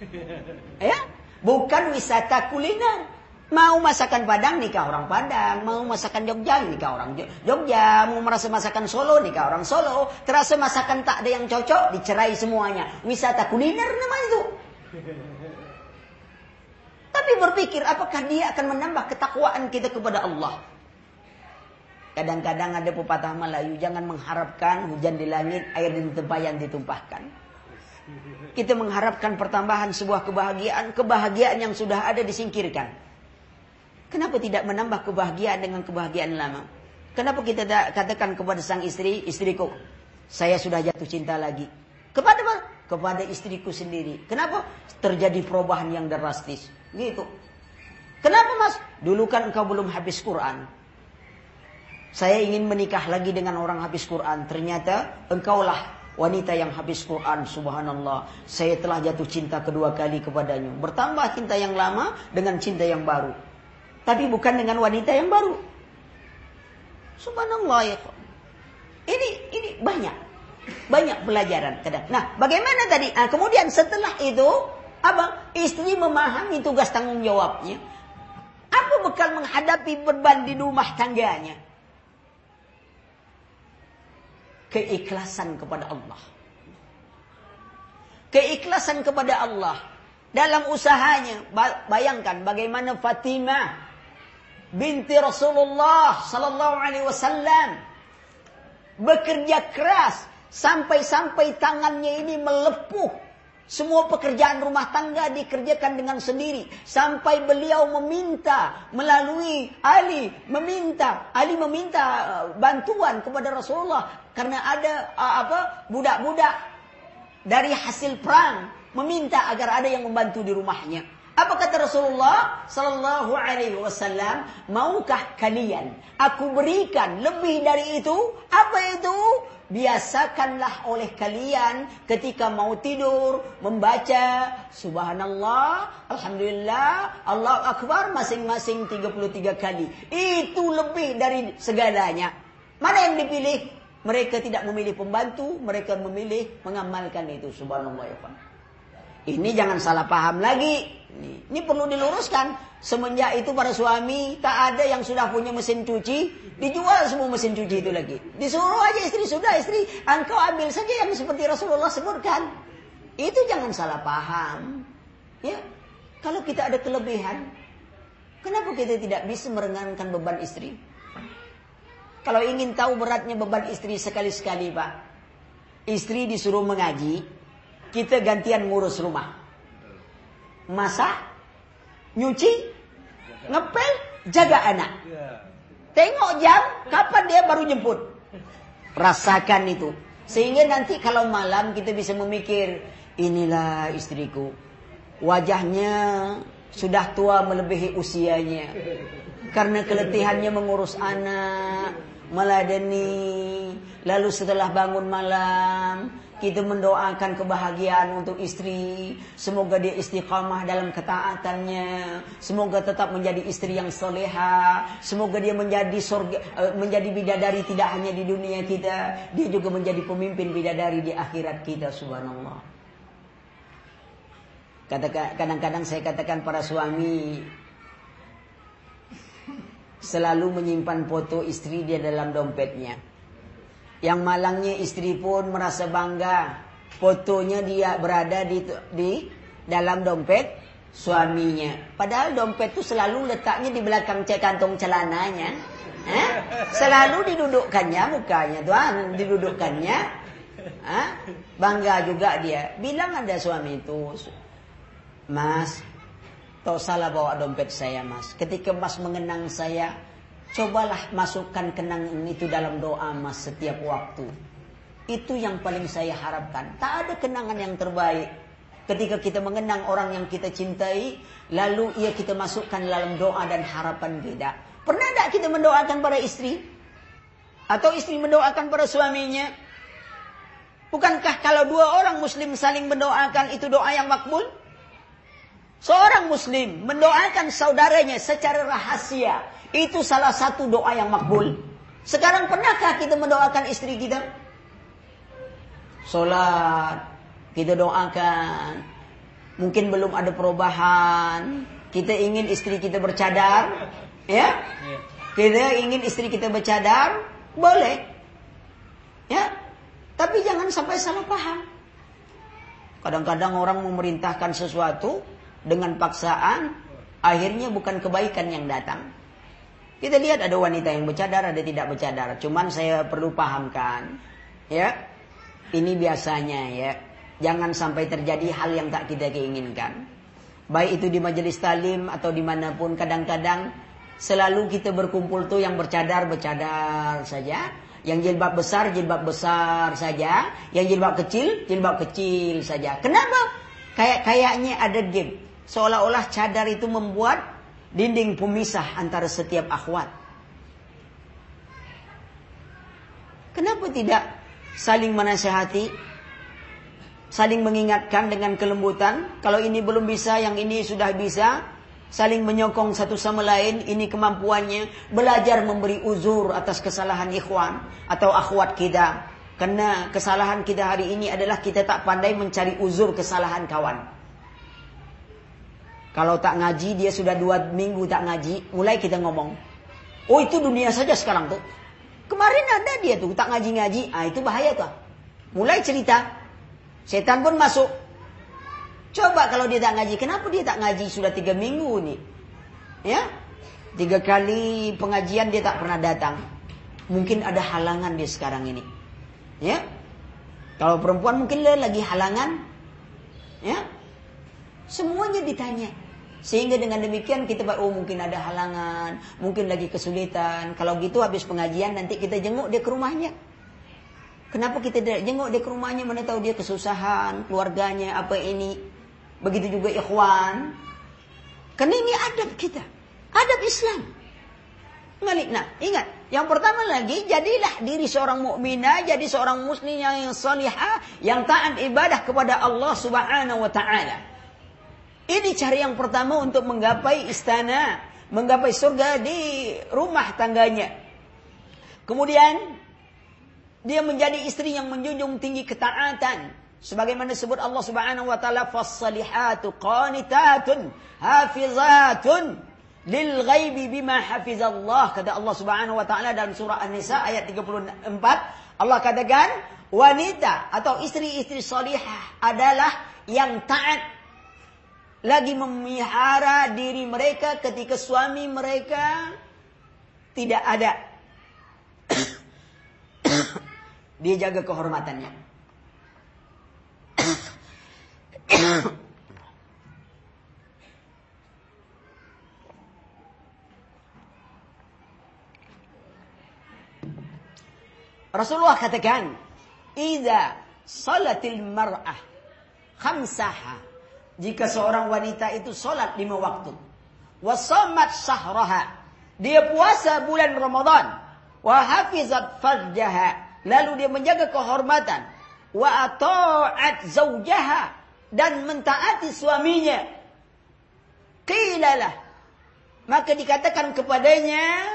Ya? Bukan wisata kuliner. Mau masakan Padang nikah orang Padang, mau masakan Jogja nikah orang Jogja, mau merasa masakan Solo nikah orang Solo, terasa masakan tak ada yang cocok dicerai semuanya. Wisata kuliner namanya itu. Tapi berpikir apakah dia akan menambah ketakwaan kita kepada Allah? Kadang-kadang ada pepatah Melayu, jangan mengharapkan hujan di langit, air di tempayan ditumpahkan. Kita mengharapkan pertambahan sebuah kebahagiaan, kebahagiaan yang sudah ada disingkirkan. Kenapa tidak menambah kebahagiaan dengan kebahagiaan lama? Kenapa kita tak katakan kepada sang istri, istriku, saya sudah jatuh cinta lagi. Kepada apa? Kepada istriku sendiri. Kenapa? Terjadi perubahan yang drastis. Gitu. Kenapa mas? Dulu kan engkau belum habis Quran. Saya ingin menikah lagi dengan orang habis Quran. Ternyata engkaulah wanita yang habis Quran. Subhanallah. Saya telah jatuh cinta kedua kali kepadanya. Bertambah cinta yang lama dengan cinta yang baru. Tapi bukan dengan wanita yang baru. Subhanallah ya. Ini ini banyak. Banyak pelajaran. Nah, bagaimana tadi? Nah, kemudian setelah itu, apa? Istri memahami tugas tanggung jawabnya. Apa bekal menghadapi beban di rumah tangganya? keikhlasan kepada Allah. Keikhlasan kepada Allah dalam usahanya. Bayangkan bagaimana Fatimah binti Rasulullah sallallahu alaihi wasallam bekerja keras sampai-sampai tangannya ini melepuh semua pekerjaan rumah tangga dikerjakan dengan sendiri. Sampai beliau meminta melalui Ali. Meminta. Ali meminta uh, bantuan kepada Rasulullah. Karena ada uh, apa budak-budak dari hasil perang. Meminta agar ada yang membantu di rumahnya. Apa kata Rasulullah Sallallahu Alaihi Wasallam? Maukah kalian aku berikan lebih dari itu? Apa itu? biasakanlah oleh kalian ketika mau tidur membaca subhanallah, alhamdulillah, Allah akbar masing-masing 33 kali. Itu lebih dari segalanya. Mana yang dipilih? Mereka tidak memilih pembantu, mereka memilih mengamalkan itu subhanallah ya. Ini jangan salah paham lagi. Ini, ini perlu diluruskan. Semenjak itu para suami tak ada yang sudah punya mesin cuci, dijual semua mesin cuci itu lagi. Disuruh aja istri sudah istri, engkau ambil saja yang seperti Rasulullah sebutkan. Itu jangan salah paham. Ya, kalau kita ada kelebihan, kenapa kita tidak bisa merengankan beban istri? Kalau ingin tahu beratnya beban istri sekali-sekali, Pak. Istri disuruh mengaji, kita gantian ngurus rumah. Masak, nyuci, ngepel, jaga anak. Tengok jam, kapan dia baru jemput. Rasakan itu. Sehingga nanti kalau malam kita bisa memikir, inilah istriku. Wajahnya sudah tua melebihi usianya. Karena keletihannya mengurus anak, meladeni. Lalu setelah bangun malam, kita mendoakan kebahagiaan untuk istri. Semoga dia istiqamah dalam ketaatannya. Semoga tetap menjadi istri yang soleha. Semoga dia menjadi surga, eh, menjadi bidadari tidak hanya di dunia kita. Dia juga menjadi pemimpin bidadari di akhirat kita. Subhanallah. Kadang-kadang saya katakan para suami selalu menyimpan foto istri dia dalam dompetnya. Yang malangnya istri pun merasa bangga. Fotonya dia berada di, di dalam dompet suaminya. Padahal dompet itu selalu letaknya di belakang cek kantong celananya. Eh? Selalu didudukkannya mukanya tuan, didudukkannya. Eh? Bangga juga dia. Bilang ada suami itu, Mas, tak salah bawa dompet saya mas. Ketika mas mengenang saya, Cobalah masukkan kenangan itu dalam doa mas setiap waktu. Itu yang paling saya harapkan. Tak ada kenangan yang terbaik. Ketika kita mengenang orang yang kita cintai, lalu ia kita masukkan dalam doa dan harapan kita. Pernah tak kita mendoakan para istri? Atau istri mendoakan para suaminya? Bukankah kalau dua orang muslim saling mendoakan itu doa yang makbul? Seorang muslim mendoakan saudaranya secara rahasia itu salah satu doa yang makbul. Sekarang pernahkah kita mendoakan istri kita? Sholat, kita doakan. Mungkin belum ada perubahan. Kita ingin istri kita bercadar. Ya? Kita ingin istri kita bercadar. Boleh. Ya? Tapi jangan sampai salah paham. Kadang-kadang orang memerintahkan sesuatu dengan paksaan. Akhirnya bukan kebaikan yang datang. Kita lihat ada wanita yang bercadar, ada tidak bercadar. Cuman saya perlu pahamkan, ya, ini biasanya ya, jangan sampai terjadi hal yang tak kita keinginkan. Baik itu di majelis talim atau di mana pun, kadang-kadang selalu kita berkumpul tuh yang bercadar bercadar saja, yang jilbab besar jilbab besar saja, yang jilbab kecil jilbab kecil saja. Kenapa? Kayak kayaknya ada game. Seolah-olah cadar itu membuat dinding pemisah antara setiap akhwat. Kenapa tidak saling menasehati, saling mengingatkan dengan kelembutan? Kalau ini belum bisa, yang ini sudah bisa, saling menyokong satu sama lain, ini kemampuannya, belajar memberi uzur atas kesalahan ikhwan atau akhwat kita. Karena kesalahan kita hari ini adalah kita tak pandai mencari uzur kesalahan kawan. Kalau tak ngaji, dia sudah dua minggu tak ngaji, mulai kita ngomong. Oh itu dunia saja sekarang tuh. Kemarin ada dia tuh tak ngaji-ngaji. Ah itu bahaya tuh. Mulai cerita. Setan pun masuk. Coba kalau dia tak ngaji. Kenapa dia tak ngaji sudah tiga minggu nih? Ya. Tiga kali pengajian dia tak pernah datang. Mungkin ada halangan dia sekarang ini. Ya. Kalau perempuan mungkin dia lagi halangan. Ya. Semuanya ditanya. Sehingga dengan demikian kita oh mungkin ada halangan, mungkin lagi kesulitan. Kalau gitu habis pengajian nanti kita jenguk dia ke rumahnya. Kenapa kita tidak jenguk dia ke rumahnya mana tahu dia kesusahan, keluarganya apa ini. Begitu juga ikhwan. Karena ini adab kita. Adab Islam. Nah, ingat, yang pertama lagi jadilah diri seorang mukminah, jadi seorang muslim yang salihah, yang taat ibadah kepada Allah Subhanahu wa taala. Ini cara yang pertama untuk menggapai istana, menggapai surga di rumah tangganya. Kemudian dia menjadi istri yang menjunjung tinggi ketaatan. Sebagaimana disebut Allah Subhanahu wa taala fas-salihatu qanitatun hafizatun lil ghaibi bima hafizallah kata Allah Subhanahu wa taala dalam surah An-Nisa ayat 34 Allah katakan wanita atau istri-istri salihah adalah yang taat lagi memelihara diri mereka ketika suami mereka tidak ada. Dia jaga kehormatannya. Rasulullah katakan, "Idza salatil mar'ah khamsaha jika seorang wanita itu sholat lima waktu. Wasamat sahraha. Dia puasa bulan Ramadan. Wahafizat farjaha. Lalu dia menjaga kehormatan. Wa ata'at zawjaha. Dan mentaati suaminya. Qilalah. Maka dikatakan kepadanya.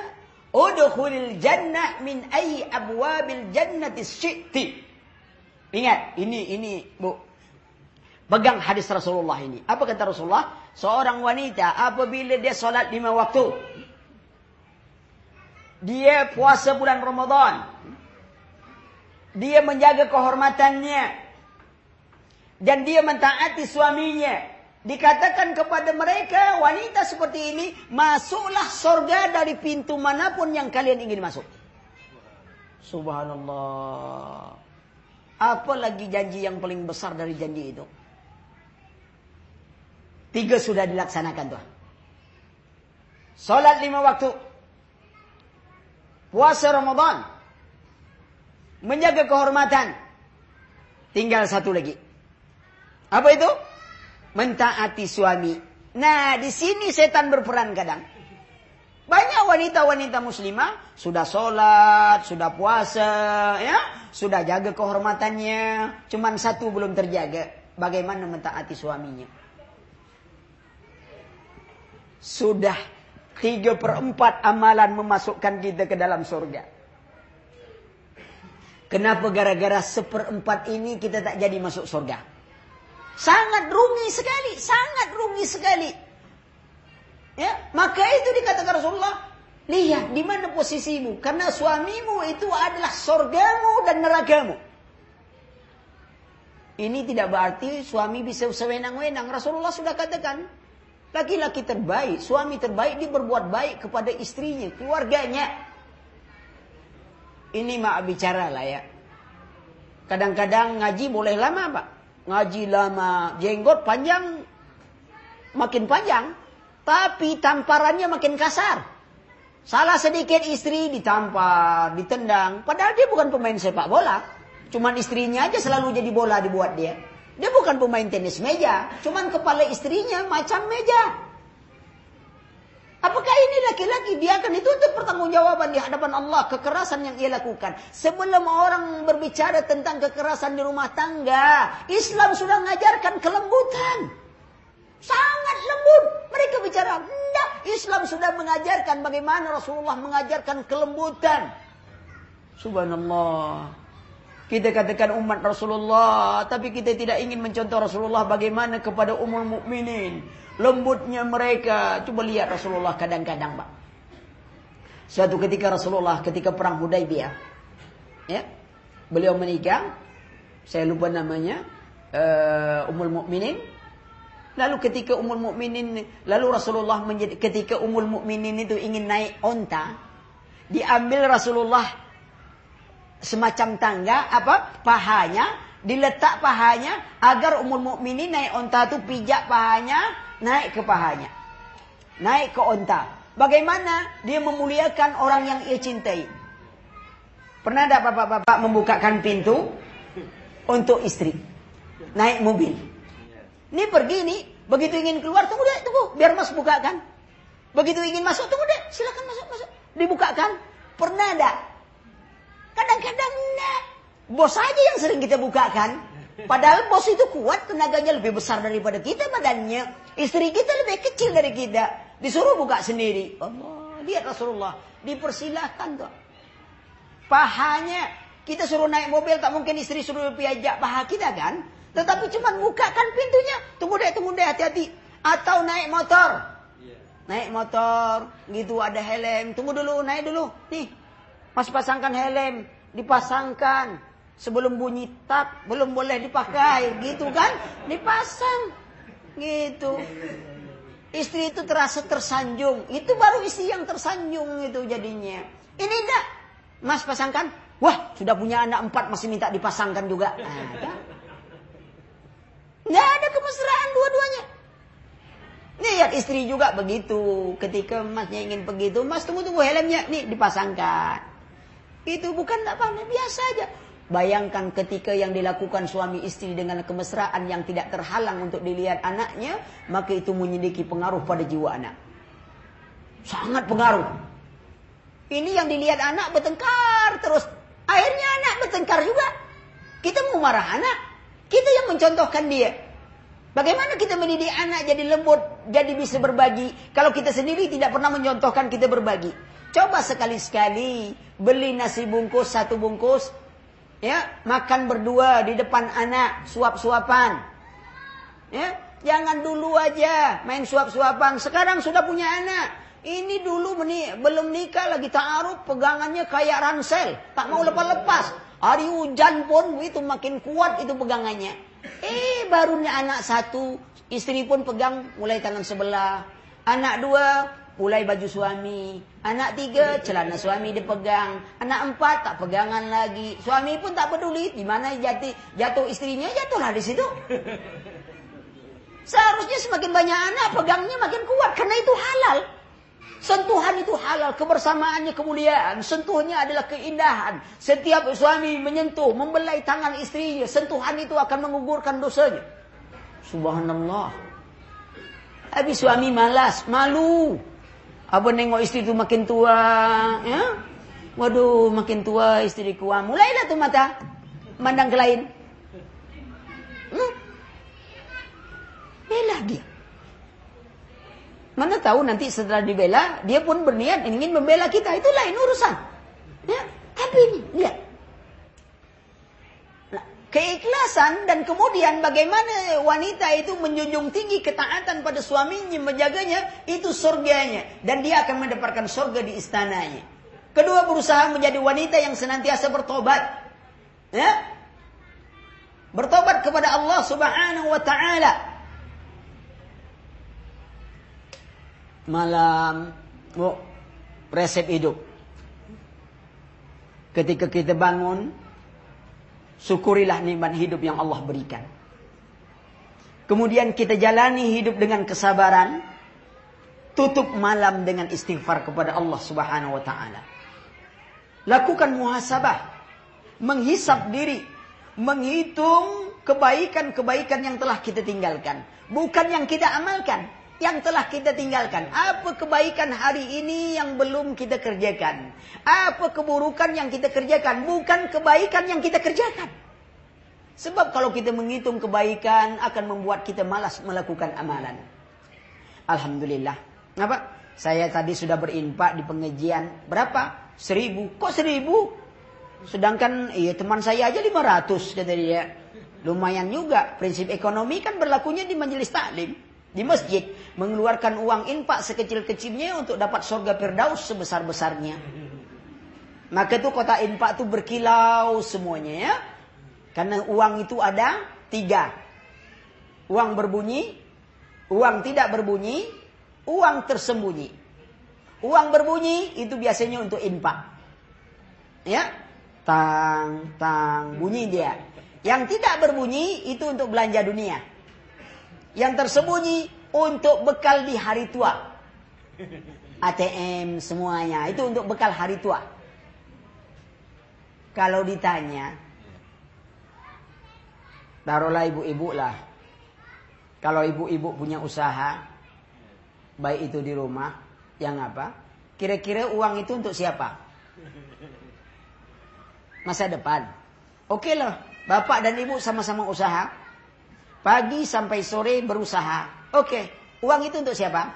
Udkhulil jannah min ayyi abwabil jannati syi'ti. Ingat, ini ini Bu, Pegang hadis Rasulullah ini. Apa kata Rasulullah? Seorang wanita apabila dia sholat lima waktu. Dia puasa bulan Ramadan. Dia menjaga kehormatannya. Dan dia mentaati suaminya. Dikatakan kepada mereka, wanita seperti ini, masuklah sorga dari pintu mana pun yang kalian ingin masuk. Subhanallah. Apa lagi janji yang paling besar dari janji itu? Tiga sudah dilaksanakan tuh. Salat lima waktu. Puasa Ramadan. Menjaga kehormatan. Tinggal satu lagi. Apa itu? Mentaati suami. Nah, di sini setan berperan kadang. Banyak wanita-wanita muslimah sudah sholat, sudah puasa, ya, sudah jaga kehormatannya. Cuman satu belum terjaga. Bagaimana mentaati suaminya? Sudah tiga perempat amalan memasukkan kita ke dalam surga. Kenapa gara-gara seperempat ini kita tak jadi masuk surga? Sangat rugi sekali, sangat rugi sekali. Ya, maka itu dikatakan Rasulullah, lihat di mana posisimu, karena suamimu itu adalah surgamu dan nerakamu. Ini tidak berarti suami bisa sewenang-wenang. Rasulullah sudah katakan, Laki-laki terbaik, suami terbaik, dia berbuat baik kepada istrinya, keluarganya. Ini mak bicara lah ya. Kadang-kadang ngaji boleh lama pak. Ngaji lama, jenggot panjang, makin panjang. Tapi tamparannya makin kasar. Salah sedikit istri ditampar, ditendang. Padahal dia bukan pemain sepak bola. Cuman istrinya aja selalu jadi bola dibuat dia. Dia bukan pemain tenis meja, cuman kepala istrinya macam meja. Apakah ini laki-laki dia akan dituntut pertanggungjawaban di hadapan Allah kekerasan yang ia lakukan. Sebelum orang berbicara tentang kekerasan di rumah tangga, Islam sudah mengajarkan kelembutan. Sangat lembut. Mereka bicara, enggak. Islam sudah mengajarkan bagaimana Rasulullah mengajarkan kelembutan. Subhanallah. Kita katakan umat Rasulullah, tapi kita tidak ingin mencontoh Rasulullah bagaimana kepada umul mukminin. Lembutnya mereka. Coba lihat Rasulullah kadang-kadang, Pak. Suatu ketika Rasulullah ketika perang Hudaybiyah, ya, beliau menikah, saya lupa namanya, uh, Ummul Mukminin. Lalu ketika Ummul Mukminin, lalu Rasulullah menjadi ketika Ummul Mukminin itu ingin naik onta, diambil Rasulullah semacam tangga apa pahanya diletak pahanya agar umul mukminin naik onta itu pijak pahanya naik ke pahanya. Naik ke onta. Bagaimana dia memuliakan orang yang ia cintai? Pernah ada bapak-bapak membukakan pintu untuk istri naik mobil. Ini pergi nih begitu ingin keluar tunggu deh tunggu. Biar mas bukakan. Begitu ingin masuk tunggu deh silakan masuk masuk. Dibukakan. Pernah ada kadang-kadang enggak Bos aja yang sering kita bukakan. Padahal bos itu kuat, tenaganya lebih besar daripada kita badannya. Istri kita lebih kecil dari kita. Disuruh buka sendiri. Allah, lihat Rasulullah. Dipersilahkan tuh. Pahanya, kita suruh naik mobil, tak mungkin istri suruh piajak paha kita kan. Tetapi cuma bukakan pintunya. Tunggu deh, tunggu deh, hati-hati. Atau naik motor. Naik motor, gitu ada helm. Tunggu dulu, naik dulu. Nih, mas pasangkan helm. Dipasangkan. Sebelum bunyi tak, belum boleh dipakai, gitu kan? Dipasang, gitu. Istri itu terasa tersanjung. Itu baru istri yang tersanjung itu jadinya. Ini enggak. Mas pasangkan. Wah, sudah punya anak empat masih minta dipasangkan juga. Ada. Nggak ada kemesraan dua-duanya. Lihat istri juga begitu. Ketika masnya ingin begitu, mas tunggu-tunggu helmnya. Nih dipasangkan. Itu bukan apa biasa aja. Bayangkan ketika yang dilakukan suami istri dengan kemesraan yang tidak terhalang untuk dilihat anaknya, maka itu menyediki pengaruh pada jiwa anak. Sangat pengaruh. Ini yang dilihat anak bertengkar terus. Akhirnya anak bertengkar juga. Kita mau marah anak. Kita yang mencontohkan dia. Bagaimana kita mendidik anak jadi lembut, jadi bisa berbagi. Kalau kita sendiri tidak pernah mencontohkan kita berbagi. Coba sekali-sekali beli nasi bungkus, satu bungkus, ya makan berdua di depan anak suap-suapan. Ya jangan dulu aja main suap-suapan. Sekarang sudah punya anak. Ini dulu meni belum nikah lagi taaruf pegangannya kayak ransel. Tak mau lepas-lepas. Hari hujan pun itu makin kuat itu pegangannya. Eh barunya anak satu istri pun pegang mulai tangan sebelah. Anak dua Mulai baju suami. Anak tiga, celana suami dipegang. Anak empat, tak pegangan lagi. Suami pun tak peduli. Di mana jatuh, jatuh istrinya, jatuhlah di situ. Seharusnya semakin banyak anak, pegangnya makin kuat. Karena itu halal. Sentuhan itu halal, kebersamaannya kemuliaan, sentuhnya adalah keindahan. Setiap suami menyentuh, membelai tangan istrinya, sentuhan itu akan mengugurkan dosanya. Subhanallah. Habis suami malas, malu. Apa nengok istri itu makin tua, ya? Waduh, makin tua istriku. Ah, mulailah tuh mata mandang ke lain. Hmm? Bela dia. Mana tahu nanti setelah dibela, dia pun berniat ingin membela kita. Itu lain urusan. Ya, tapi ini, lihat. Keikhlasan dan kemudian bagaimana wanita itu menjunjung tinggi ketaatan pada suaminya, menjaganya, itu surganya. Dan dia akan mendapatkan surga di istananya. Kedua berusaha menjadi wanita yang senantiasa bertobat. Ya? Bertobat kepada Allah subhanahu wa ta'ala. Malam, oh, resep hidup. Ketika kita bangun, Syukurilah nikmat hidup yang Allah berikan. Kemudian kita jalani hidup dengan kesabaran. Tutup malam dengan istighfar kepada Allah subhanahu wa ta'ala. Lakukan muhasabah. Menghisap diri. Menghitung kebaikan-kebaikan yang telah kita tinggalkan. Bukan yang kita amalkan yang telah kita tinggalkan. Apa kebaikan hari ini yang belum kita kerjakan? Apa keburukan yang kita kerjakan? Bukan kebaikan yang kita kerjakan. Sebab kalau kita menghitung kebaikan akan membuat kita malas melakukan amalan. Alhamdulillah. Apa? Saya tadi sudah berinfak di pengajian. Berapa? Seribu. Kok seribu? Sedangkan iya teman saya aja lima ratus kata dia. Lumayan juga. Prinsip ekonomi kan berlakunya di majelis taklim. Di masjid mengeluarkan uang infak sekecil-kecilnya untuk dapat surga firdaus sebesar-besarnya. Maka itu kota infak itu berkilau semuanya ya. Karena uang itu ada tiga. Uang berbunyi, uang tidak berbunyi, uang tersembunyi. Uang berbunyi itu biasanya untuk infak. Ya, tang, tang, bunyi dia. Yang tidak berbunyi itu untuk belanja dunia. Yang tersembunyi untuk bekal di hari tua. ATM semuanya itu untuk bekal hari tua. Kalau ditanya, taruhlah ibu-ibu lah. Kalau ibu-ibu punya usaha, baik itu di rumah, yang apa? Kira-kira uang itu untuk siapa? Masa depan. Oke lah, bapak dan ibu sama-sama usaha. Pagi sampai sore berusaha. Oke, uang itu untuk siapa?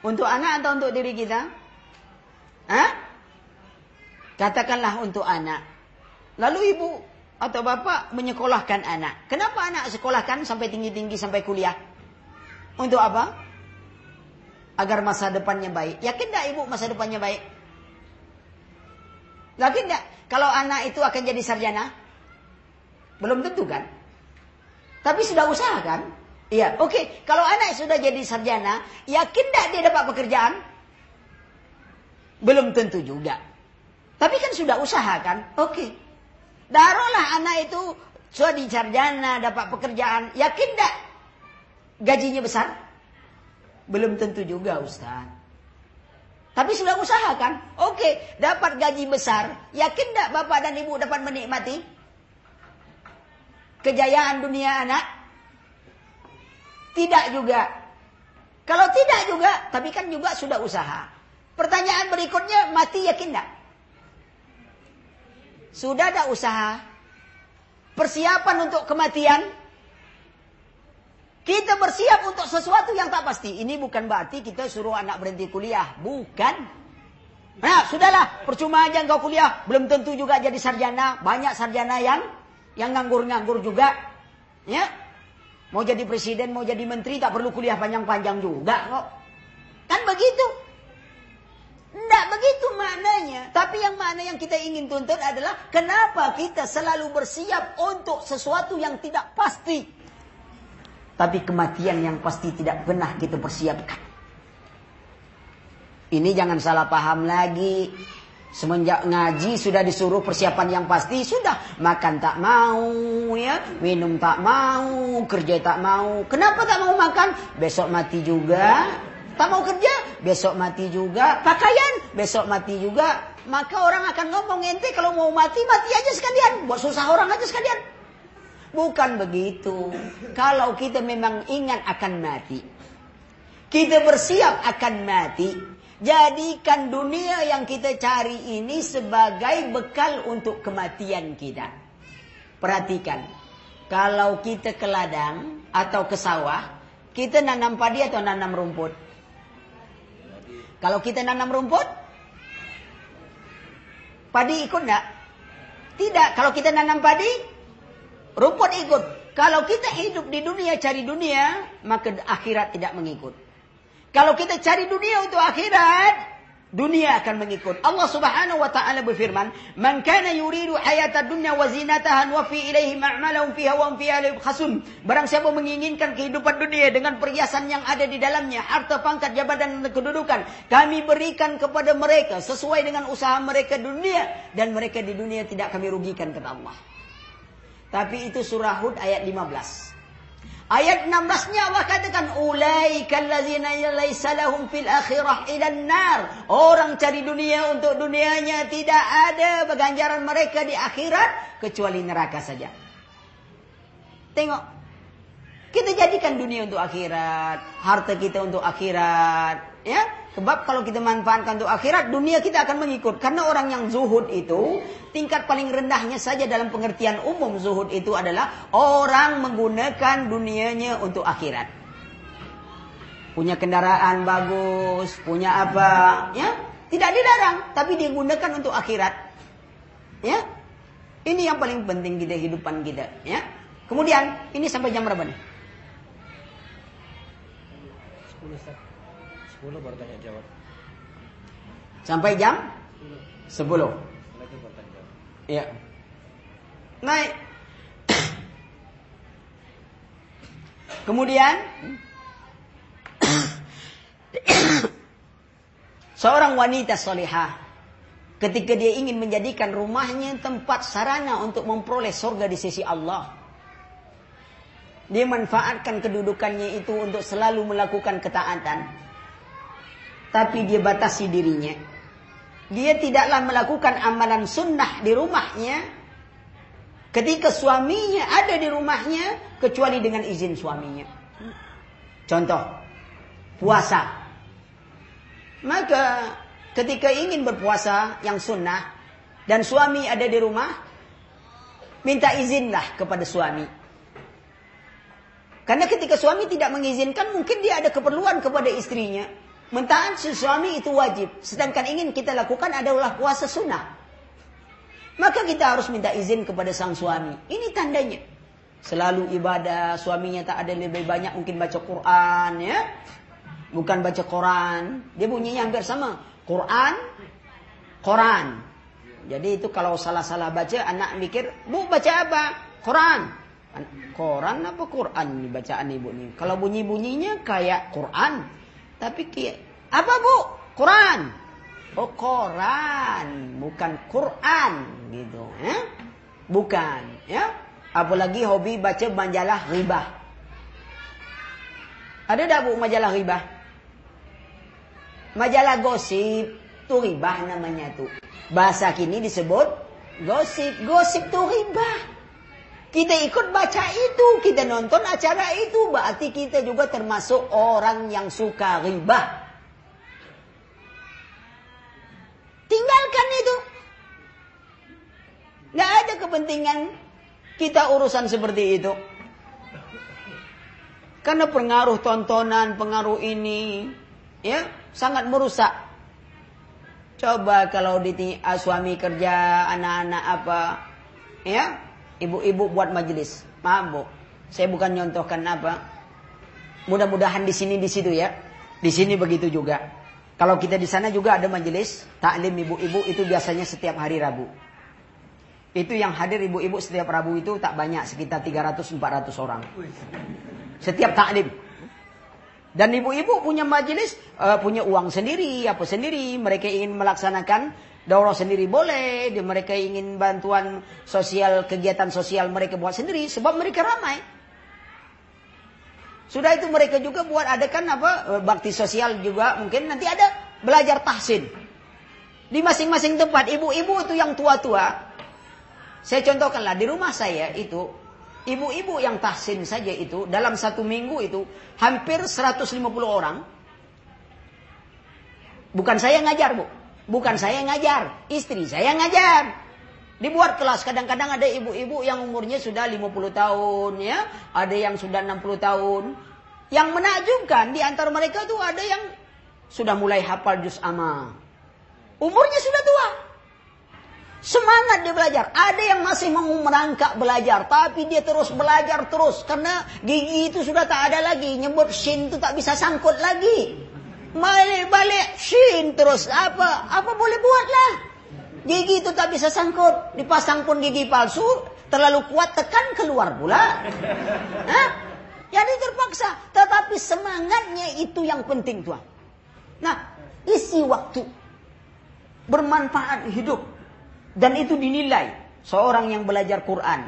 Untuk anak atau untuk diri kita? Hah? Katakanlah untuk anak. Lalu ibu atau bapak menyekolahkan anak. Kenapa anak sekolahkan sampai tinggi-tinggi sampai kuliah? Untuk apa? Agar masa depannya baik. Yakin tidak ibu masa depannya baik? Yakin tidak? Kalau anak itu akan jadi sarjana? Belum tentu kan? Tapi sudah usaha kan? Iya, oke. Okay. Kalau anak sudah jadi sarjana, yakin tidak dia dapat pekerjaan? Belum tentu juga. Tapi kan sudah usaha kan? Oke. Okay. Darolah anak itu sudah di sarjana, dapat pekerjaan. Yakin tidak gajinya besar? Belum tentu juga Ustaz. Tapi sudah usaha kan? Oke, okay. dapat gaji besar. Yakin tidak bapak dan ibu dapat menikmati? Kejayaan dunia anak? Tidak juga. Kalau tidak juga, tapi kan juga sudah usaha. Pertanyaan berikutnya, mati yakin tidak? Sudah ada usaha. Persiapan untuk kematian. Kita bersiap untuk sesuatu yang tak pasti. Ini bukan berarti kita suruh anak berhenti kuliah. Bukan. Nah, sudahlah. Percuma aja engkau kuliah. Belum tentu juga jadi sarjana. Banyak sarjana yang yang nganggur-nganggur juga. Ya, Mau jadi presiden, mau jadi menteri, tak perlu kuliah panjang-panjang juga kok. Kan begitu. Tidak begitu maknanya. Tapi yang mana yang kita ingin tuntut adalah kenapa kita selalu bersiap untuk sesuatu yang tidak pasti. Tapi kematian yang pasti tidak pernah kita persiapkan. Ini jangan salah paham lagi. Semenjak ngaji sudah disuruh persiapan yang pasti sudah. Makan tak mau ya. Minum tak mau kerja tak mau. Kenapa tak mau makan? Besok mati juga. Tak mau kerja? Besok mati juga. Pakaian? Besok mati juga. Maka orang akan ngomong ente kalau mau mati mati aja sekalian. Buat susah orang aja sekalian. Bukan begitu. Kalau kita memang ingat akan mati kita bersiap akan mati Jadikan dunia yang kita cari ini sebagai bekal untuk kematian kita. Perhatikan, kalau kita ke ladang atau ke sawah, kita nanam padi atau nanam rumput? Kalau kita nanam rumput, padi ikut enggak? Tidak. Kalau kita nanam padi, rumput ikut. Kalau kita hidup di dunia, cari dunia, maka akhirat tidak mengikut. Kalau kita cari dunia untuk akhirat, dunia akan mengikut. Allah Subhanahu wa taala berfirman, "Man kana yuridu hayata dunya wa zinataha fi ilaihi fiha wa fiha yubkhasun." Barang siapa menginginkan kehidupan dunia dengan perhiasan yang ada di dalamnya, harta, pangkat, jabatan dan kedudukan, kami berikan kepada mereka sesuai dengan usaha mereka dunia dan mereka di dunia tidak kami rugikan kata Allah. Tapi itu surah Hud ayat 15. Ayat 16-nya Allah katakan ulaikal ladzina laisa lahum fil akhirah ilan nar. Orang cari dunia untuk dunianya tidak ada ganjaran mereka di akhirat kecuali neraka saja. Tengok. Kita jadikan dunia untuk akhirat, harta kita untuk akhirat, ya. Sebab kalau kita manfaatkan untuk akhirat, dunia kita akan mengikut. Karena orang yang zuhud itu, tingkat paling rendahnya saja dalam pengertian umum zuhud itu adalah orang menggunakan dunianya untuk akhirat. Punya kendaraan bagus, punya apa, ya? Tidak dilarang, tapi digunakan untuk akhirat. Ya? Ini yang paling penting kita kehidupan kita, ya. Kemudian, ini sampai jam berapa nih? 10 Ustaz. 10 baru tanya jawab. Sampai jam 10. Lagi baru tanya jawab. Iya. Naik. Kemudian seorang wanita solihah ketika dia ingin menjadikan rumahnya tempat sarana untuk memperoleh surga di sisi Allah. Dia manfaatkan kedudukannya itu untuk selalu melakukan ketaatan. Tapi dia batasi dirinya. Dia tidaklah melakukan amalan sunnah di rumahnya ketika suaminya ada di rumahnya kecuali dengan izin suaminya. Contoh, puasa. Maka ketika ingin berpuasa yang sunnah dan suami ada di rumah, minta izinlah kepada suami. Karena ketika suami tidak mengizinkan, mungkin dia ada keperluan kepada istrinya. Mentaati suami itu wajib. Sedangkan ingin kita lakukan adalah puasa sunnah. Maka kita harus minta izin kepada sang suami. Ini tandanya. Selalu ibadah, suaminya tak ada lebih banyak mungkin baca Quran ya. Bukan baca Quran. Dia bunyinya hampir sama. Quran, Quran. Jadi itu kalau salah-salah baca, anak mikir, bu baca apa? Quran. Quran apa Quran nih bacaan ibu nih? Kalau bunyi-bunyinya kayak Quran. Tapi apa bu? Quran. Oh Quran, bukan Quran gitu. Ya? Bukan. ya. Apalagi hobi baca majalah ribah. Ada tak bu majalah ribah? Majalah gosip tuh ribah namanya tuh. Bahasa kini disebut gosip. Gosip tuh ribah. Kita ikut baca itu, kita nonton acara itu, berarti kita juga termasuk orang yang suka ribah. Tinggalkan itu. Gak ada kepentingan kita urusan seperti itu. Karena pengaruh tontonan, pengaruh ini, ya sangat merusak. Coba kalau di suami kerja, anak-anak apa, ya ibu-ibu buat majelis. Maaf bu, saya bukan nyontohkan apa. Mudah-mudahan di sini di situ ya, di sini begitu juga. Kalau kita di sana juga ada majelis taklim ibu-ibu itu biasanya setiap hari Rabu. Itu yang hadir ibu-ibu setiap Rabu itu tak banyak sekitar 300-400 orang. Setiap taklim. Dan ibu-ibu punya majelis, uh, punya uang sendiri, apa sendiri. Mereka ingin melaksanakan daurah sendiri boleh. Dia mereka ingin bantuan sosial, kegiatan sosial mereka buat sendiri. Sebab mereka ramai. Sudah itu mereka juga buat ada kan apa bakti sosial juga mungkin nanti ada belajar tahsin. Di masing-masing tempat ibu-ibu itu yang tua-tua. Saya contohkanlah di rumah saya itu ibu-ibu yang tahsin saja itu dalam satu minggu itu hampir 150 orang. Bukan saya ngajar bu, bukan saya ngajar, istri saya ngajar. Dibuat kelas kadang-kadang ada ibu-ibu yang umurnya sudah 50 tahun ya, ada yang sudah 60 tahun. Yang menakjubkan di antara mereka tuh ada yang sudah mulai hafal juz amma. Umurnya sudah tua. Semangat dia belajar. Ada yang masih mau merangkak belajar. Tapi dia terus belajar terus. Karena gigi itu sudah tak ada lagi. Nyebut shin itu tak bisa sangkut lagi. Balik-balik shin terus. Apa? Apa boleh buatlah. Gigi itu tak bisa sangkut. Dipasang pun gigi palsu. Terlalu kuat tekan keluar pula. Hah? Jadi terpaksa. Tetapi semangatnya itu yang penting tuan. Nah, isi waktu. Bermanfaat hidup. Dan itu dinilai seorang yang belajar Quran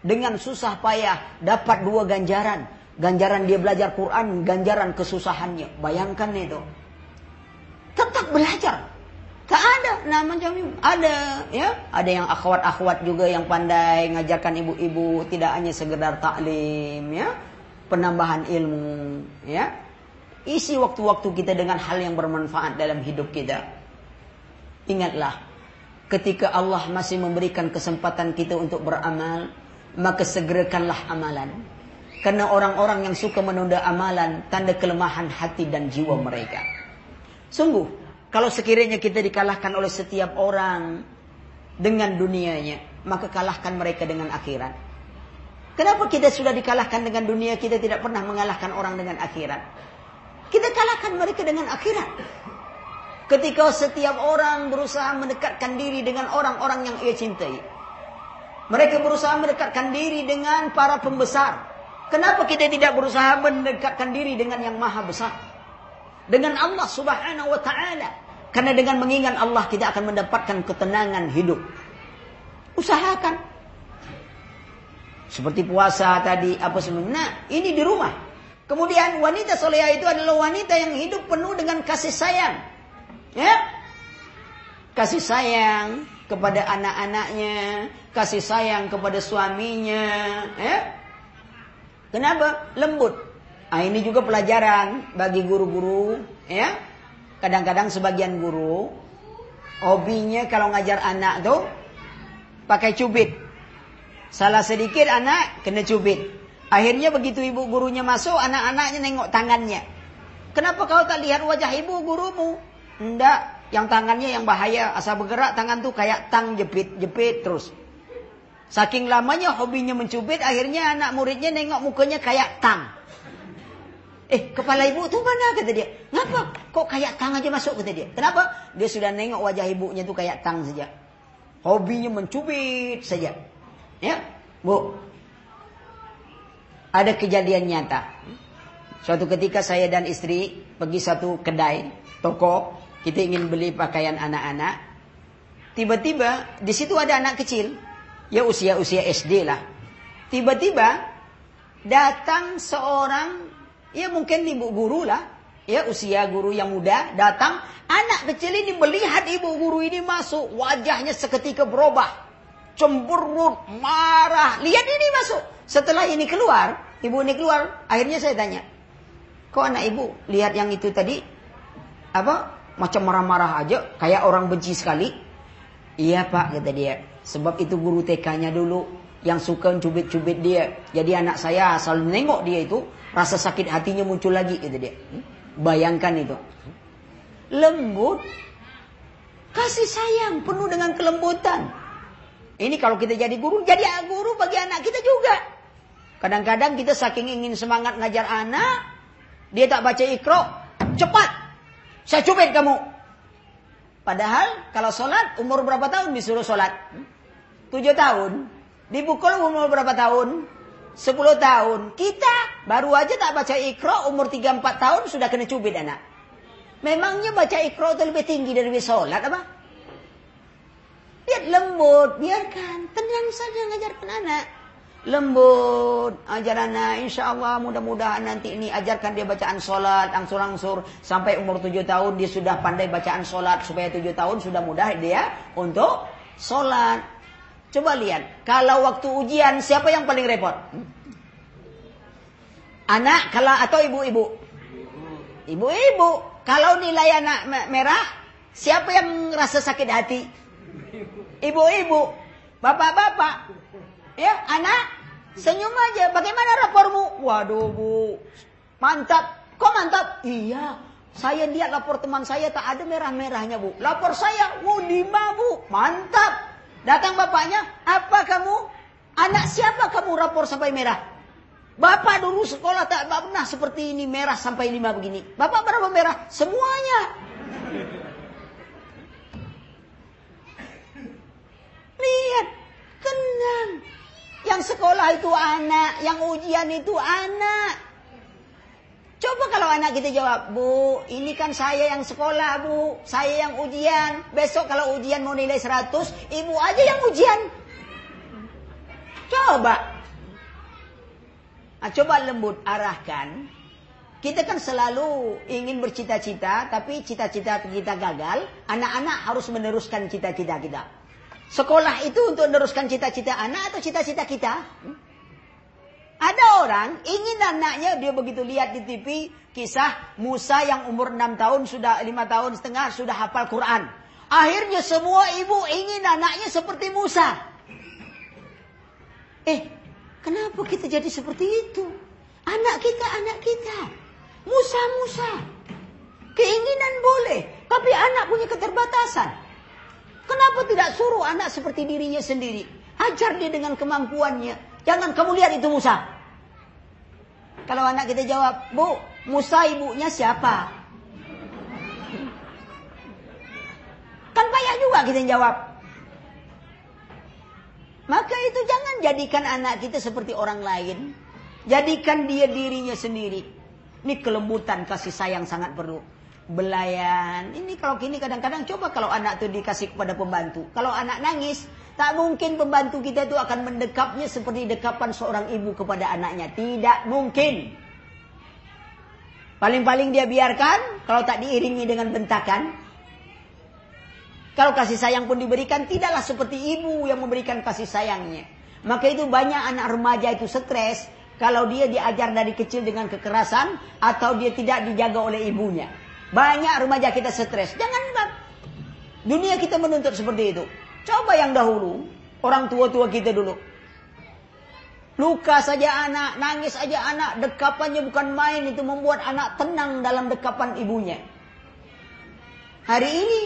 dengan susah payah dapat dua ganjaran. Ganjaran dia belajar Quran, ganjaran kesusahannya. Bayangkan itu. Tetap belajar. Tak ada nama macam Ada ya, ada yang akhwat-akhwat juga yang pandai ngajarkan ibu-ibu tidak hanya sekedar taklim ya, penambahan ilmu ya. Isi waktu-waktu kita dengan hal yang bermanfaat dalam hidup kita. Ingatlah ketika Allah masih memberikan kesempatan kita untuk beramal, maka segerakanlah amalan. Karena orang-orang yang suka menunda amalan, tanda kelemahan hati dan jiwa mereka. Sungguh, kalau sekiranya kita dikalahkan oleh setiap orang dengan dunianya, maka kalahkan mereka dengan akhirat. Kenapa kita sudah dikalahkan dengan dunia, kita tidak pernah mengalahkan orang dengan akhirat? Kita kalahkan mereka dengan akhirat. Ketika setiap orang berusaha mendekatkan diri dengan orang-orang yang ia cintai. Mereka berusaha mendekatkan diri dengan para pembesar. Kenapa kita tidak berusaha mendekatkan diri dengan yang maha besar? Dengan Allah subhanahu wa ta'ala. Karena dengan mengingat Allah kita akan mendapatkan ketenangan hidup. Usahakan. Seperti puasa tadi, apa sebenarnya. Nah, ini di rumah. Kemudian wanita soleha itu adalah wanita yang hidup penuh dengan kasih sayang. Ya? Kasih sayang kepada anak-anaknya, kasih sayang kepada suaminya, ya? Kenapa? Lembut. Ah ini juga pelajaran bagi guru-guru, ya. Kadang-kadang sebagian guru hobinya kalau ngajar anak tuh pakai cubit. Salah sedikit anak kena cubit. Akhirnya begitu ibu gurunya masuk, anak-anaknya nengok tangannya. Kenapa kau tak lihat wajah ibu gurumu? Enggak, yang tangannya yang bahaya. Asal bergerak tangan tuh kayak tang jepit-jepit terus. Saking lamanya hobinya mencubit, akhirnya anak muridnya nengok mukanya kayak tang. Eh, kepala ibu tuh mana kata dia? Ngapa? Kok kayak tang aja masuk kata dia? Kenapa? Dia sudah nengok wajah ibunya tuh kayak tang saja. Hobinya mencubit saja. Ya, Bu. Ada kejadian nyata. Suatu ketika saya dan istri pergi satu kedai, toko, kita ingin beli pakaian anak-anak. Tiba-tiba di situ ada anak kecil ya usia-usia SD lah. Tiba-tiba datang seorang, ya mungkin ibu guru lah, ya usia guru yang muda, datang, anak kecil ini melihat ibu guru ini masuk, wajahnya seketika berubah. Cemberut, marah, lihat ini masuk. Setelah ini keluar, ibu ini keluar, akhirnya saya tanya, kok anak ibu lihat yang itu tadi, apa, macam marah-marah aja, kayak orang benci sekali. Iya pak, kata dia. Sebab itu guru TK-nya dulu yang suka cubit-cubit dia. Jadi anak saya asal nengok dia itu, rasa sakit hatinya muncul lagi gitu dia. Bayangkan itu. Lembut, kasih sayang penuh dengan kelembutan. Ini kalau kita jadi guru, jadi guru bagi anak kita juga. Kadang-kadang kita saking ingin semangat ngajar anak, dia tak baca ikro, cepat, saya cubit kamu. Padahal kalau sholat umur berapa tahun disuruh sholat? Tujuh tahun. Dipukul umur berapa tahun? Sepuluh tahun. Kita baru aja tak baca ikro umur tiga empat tahun sudah kena cubit anak. Memangnya baca ikro itu lebih tinggi dari sholat apa? Lihat lembut, biarkan. Tenang saja ngajarkan anak lembut ajar anak insya Allah mudah-mudahan nanti ini ajarkan dia bacaan solat angsur-angsur. Sampai umur tujuh tahun dia sudah pandai bacaan solat supaya tujuh tahun sudah mudah dia untuk solat coba lihat kalau waktu ujian siapa yang paling repot? Anak kalau atau ibu-ibu? Ibu-ibu. Kalau nilai anak merah siapa yang rasa sakit hati? Ibu-ibu. Bapak-bapak Ya, anak, senyum aja. Bagaimana rapormu? Waduh, Bu. Mantap. Kok mantap? Iya. Saya lihat lapor teman saya tak ada merah-merahnya, Bu. Lapor saya, wow, lima, Bu. Mantap. Datang bapaknya, apa kamu? Anak siapa kamu rapor sampai merah? Bapak dulu sekolah tak pernah seperti ini merah sampai lima begini. Bapak berapa merah? Semuanya. Lihat, tenang. Yang sekolah itu anak, yang ujian itu anak. Coba kalau anak kita jawab, Bu, ini kan saya yang sekolah, Bu. Saya yang ujian. Besok kalau ujian mau nilai 100, ibu aja yang ujian. Coba. Nah, coba lembut arahkan. Kita kan selalu ingin bercita-cita, tapi cita-cita kita gagal. Anak-anak harus meneruskan cita-cita kita. Sekolah itu untuk meneruskan cita-cita anak atau cita-cita kita? Hmm? Ada orang ingin anaknya dia begitu lihat di TV kisah Musa yang umur 6 tahun sudah 5 tahun setengah sudah hafal Quran. Akhirnya semua ibu ingin anaknya seperti Musa. Eh, kenapa kita jadi seperti itu? Anak kita, anak kita. Musa, Musa. Keinginan boleh, tapi anak punya keterbatasan. Kenapa tidak suruh anak seperti dirinya sendiri? Ajar dia dengan kemampuannya. Jangan kamu lihat itu Musa. Kalau anak kita jawab, Bu, Musa ibunya siapa? Kan payah juga kita jawab. Maka itu jangan jadikan anak kita seperti orang lain. Jadikan dia dirinya sendiri. Ini kelembutan kasih sayang sangat perlu. Belayan. Ini kalau gini kadang-kadang coba kalau anak itu dikasih kepada pembantu. Kalau anak nangis, tak mungkin pembantu kita itu akan mendekapnya seperti dekapan seorang ibu kepada anaknya. Tidak mungkin. Paling-paling dia biarkan kalau tak diiringi dengan bentakan. Kalau kasih sayang pun diberikan tidaklah seperti ibu yang memberikan kasih sayangnya. Maka itu banyak anak remaja itu stres kalau dia diajar dari kecil dengan kekerasan atau dia tidak dijaga oleh ibunya. Banyak remaja kita stres. Jangan. Dunia kita menuntut seperti itu. Coba yang dahulu, orang tua-tua kita dulu. Luka saja anak, nangis saja anak, dekapannya bukan main itu membuat anak tenang dalam dekapan ibunya. Hari ini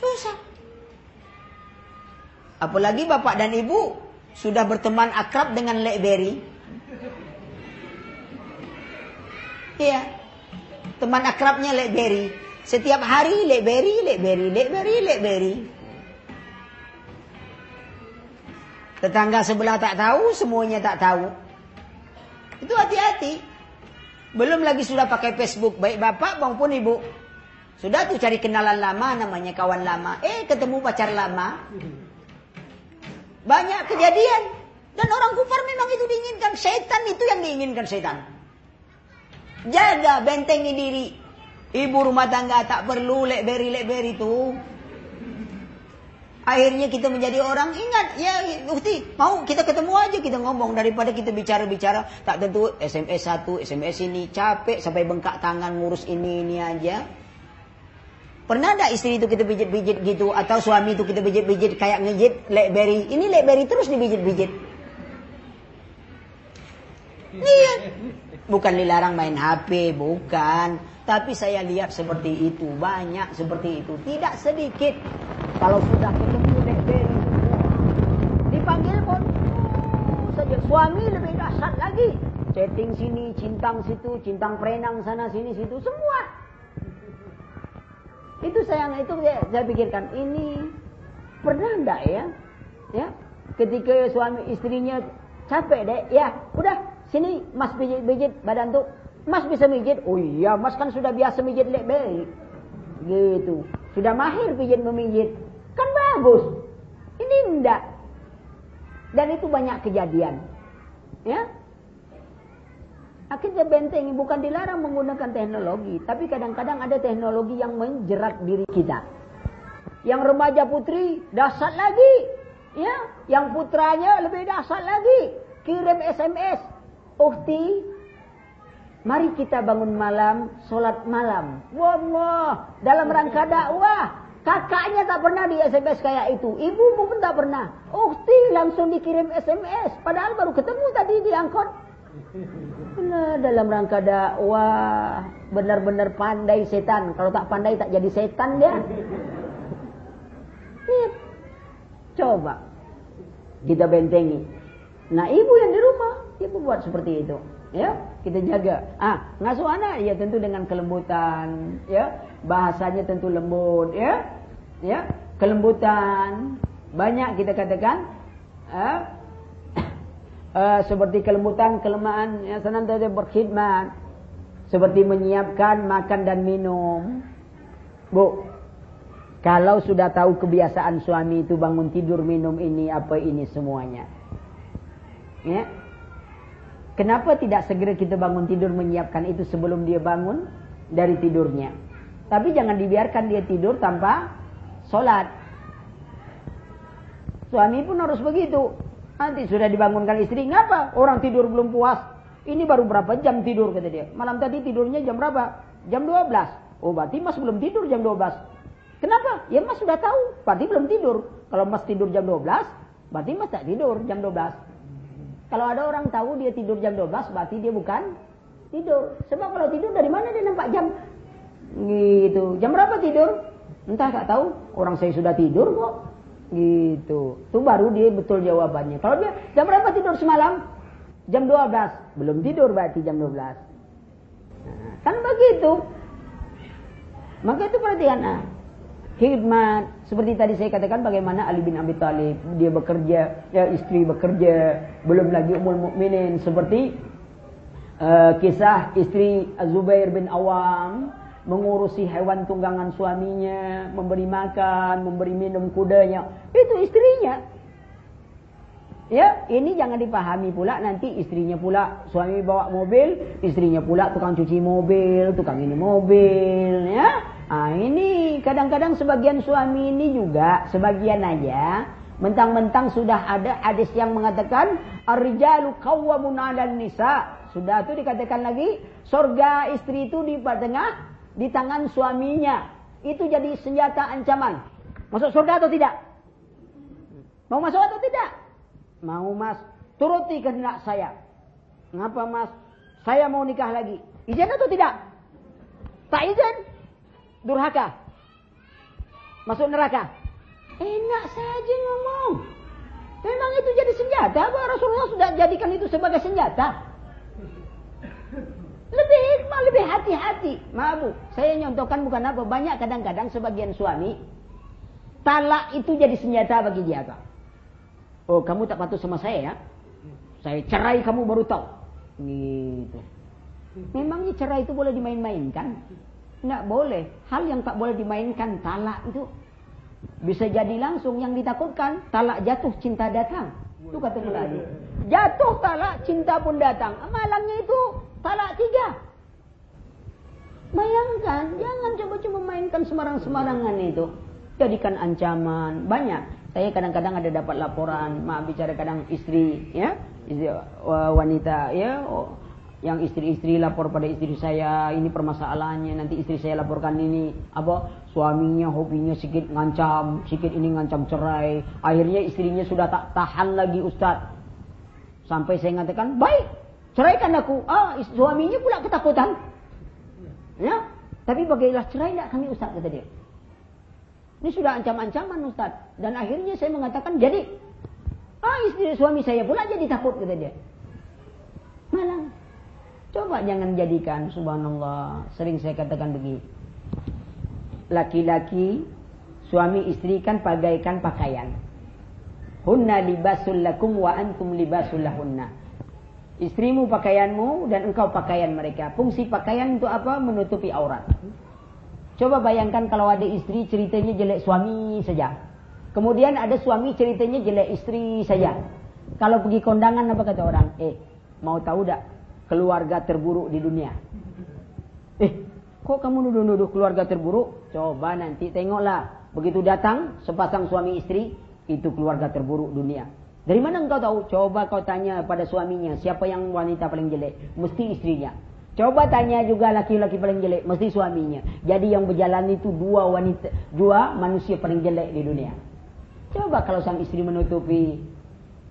susah. Apalagi bapak dan ibu sudah berteman akrab dengan Lekberry. Iya. Teman akrabnya Lekberry. Setiap hari Lekberry, Lekberry, Lekberry, Lekberry. Tetangga sebelah tak tahu, semuanya tak tahu. Itu hati-hati. Belum lagi sudah pakai Facebook, baik bapak maupun ibu. Sudah tuh cari kenalan lama, namanya kawan lama. Eh, ketemu pacar lama. Banyak kejadian. Dan orang kufar memang itu diinginkan. Setan itu yang diinginkan setan. Jaga, bentengi diri. Ibu rumah tangga tak perlu lekberi-lekberi itu. Akhirnya kita menjadi orang ingat ya bukti mau kita ketemu aja kita ngomong daripada kita bicara-bicara tak tentu SMS satu SMS ini capek sampai bengkak tangan ngurus ini ini aja. Pernah ada istri itu kita pijit-pijit gitu atau suami itu kita pijit-pijit kayak ngejit lekberry ini lekberry terus dipijit-pijit. Iya. Bukan dilarang main HP, bukan. Tapi saya lihat seperti itu, banyak seperti itu, tidak sedikit. Kalau sudah ketemu BlackBerry dipanggil pun oh, saja suami lebih dahsyat lagi. Chatting sini, cintang situ, cintang perenang sana sini situ, semua. Itu saya itu saya, saya pikirkan ini pernah enggak ya? Ya, ketika suami istrinya capek deh, ya udah sini mas pijit-pijit badan tuh Mas bisa mijit? Oh iya, Mas kan sudah biasa mijit baik. Gitu. Sudah mahir pijit memijit. Kan bagus. Ini enggak. Dan itu banyak kejadian. Ya. Akhirnya benteng bukan dilarang menggunakan teknologi, tapi kadang-kadang ada teknologi yang menjerat diri kita. Yang remaja putri dasar lagi, ya. Yang putranya lebih dasar lagi, kirim SMS. Ukti, Mari kita bangun malam, sholat malam. Wallah, dalam rangka dakwah. Kakaknya tak pernah di SMS kayak itu. Ibu pun tak pernah. Ukti langsung dikirim SMS. Padahal baru ketemu tadi di angkot. Benar dalam rangka dakwah. Benar-benar pandai setan. Kalau tak pandai tak jadi setan dia. Coba. Kita bentengi. Nah ibu yang di rumah. Ibu buat seperti itu. Ya, kita jaga. Ah, ngasuh anak ya tentu dengan kelembutan, ya. Bahasanya tentu lembut, ya. Ya, kelembutan. Banyak kita katakan eh, uh, seperti kelembutan, kelemahan yang senantiasa berkhidmat. Seperti menyiapkan makan dan minum. Bu, kalau sudah tahu kebiasaan suami itu bangun tidur minum ini apa ini semuanya. Ya, Kenapa tidak segera kita bangun tidur menyiapkan itu sebelum dia bangun dari tidurnya? Tapi jangan dibiarkan dia tidur tanpa sholat. Suami pun harus begitu. Nanti sudah dibangunkan istri, ngapa? Orang tidur belum puas. Ini baru berapa jam tidur kata dia. Malam tadi tidurnya jam berapa? Jam 12. Oh berarti mas belum tidur jam 12. Kenapa? Ya mas sudah tahu. Berarti belum tidur. Kalau mas tidur jam 12, berarti mas tak tidur jam 12. Kalau ada orang tahu dia tidur jam 12, berarti dia bukan tidur. Sebab kalau tidur dari mana dia nampak jam? Gitu. Jam berapa tidur? Entah tak tahu. Orang saya sudah tidur kok. Gitu. Itu baru dia betul jawabannya. Kalau dia jam berapa tidur semalam? Jam 12. Belum tidur berarti jam 12. Nah, kan begitu. Maka itu perhatian. Nah, khidmat. Seperti tadi saya katakan bagaimana Ali bin Abi Thalib. Dia bekerja, ya istri bekerja. Belum lagi umul mukminin Seperti uh, kisah istri Zubair bin Awam mengurusi hewan tunggangan suaminya, memberi makan, memberi minum kudanya. Itu istrinya. Ya, ini jangan dipahami pula nanti istrinya pula suami bawa mobil, istrinya pula tukang cuci mobil, tukang ini mobil, ya. Ah ini kadang-kadang sebagian suami ini juga sebagian aja mentang-mentang sudah ada hadis yang mengatakan ar-rijalu qawwamun 'alan nisa. Sudah itu dikatakan lagi surga istri itu di tengah di tangan suaminya. Itu jadi senjata ancaman. Masuk surga atau tidak? Mau masuk atau tidak? Mau mas, turuti kehendak saya. Ngapa mas? Saya mau nikah lagi. Izin atau tidak? Tak izin. Durhaka. Masuk neraka. Enak saja ngomong. Memang itu jadi senjata. Rasulullah sudah jadikan itu sebagai senjata. Lebih hikmah, lebih hati-hati. Maaf bu, saya nyontohkan bukan apa. Banyak kadang-kadang sebagian suami, talak itu jadi senjata bagi dia. Kak. Oh kamu tak patuh sama saya ya? Saya cerai kamu baru tahu. Gitu. Memangnya cerai itu boleh dimain-mainkan? Enggak boleh. Hal yang tak boleh dimainkan talak itu. Bisa jadi langsung yang ditakutkan talak jatuh cinta datang. Itu kata Melayu. Jatuh talak cinta pun datang. Malangnya itu Talak tiga. Bayangkan, jangan coba-coba mainkan sembarang-sembarangan itu. Jadikan ancaman. Banyak. Saya kadang-kadang ada dapat laporan, maaf bicara kadang istri, ya, wanita, ya, oh, yang istri-istri lapor pada istri saya, ini permasalahannya, nanti istri saya laporkan ini, apa, suaminya hobinya sedikit ngancam, sedikit ini ngancam cerai, akhirnya istrinya sudah tak tahan lagi Ustaz. Sampai saya mengatakan, baik, Ceraikan aku. Ah, suaminya pula ketakutan. Ya. Tapi bagaimana cerai tidak kami Ustaz kata dia. Ini sudah ancam-ancaman Ustaz. Dan akhirnya saya mengatakan jadi. Ah istri suami saya pula jadi takut kata dia. Coba jangan jadikan subhanallah. Sering saya katakan begini. Laki-laki suami istri kan bagaikan pakaian. Hunna libasul lakum wa antum libasul lahunna. Istrimu pakaianmu dan engkau pakaian mereka. Fungsi pakaian untuk apa? Menutupi aurat. Coba bayangkan kalau ada istri ceritanya jelek suami saja. Kemudian ada suami ceritanya jelek istri saja. Kalau pergi kondangan apa kata orang? Eh, mau tahu tak keluarga terburuk di dunia? Eh, kok kamu nuduh-nuduh keluarga terburuk? Coba nanti tengoklah. Begitu datang sepasang suami istri, itu keluarga terburuk dunia. Dari mana engkau tahu? Coba kau tanya pada suaminya, siapa yang wanita paling jelek? Mesti istrinya. Coba tanya juga laki-laki paling jelek, mesti suaminya. Jadi yang berjalan itu dua wanita, dua manusia paling jelek di dunia. Coba kalau sang istri menutupi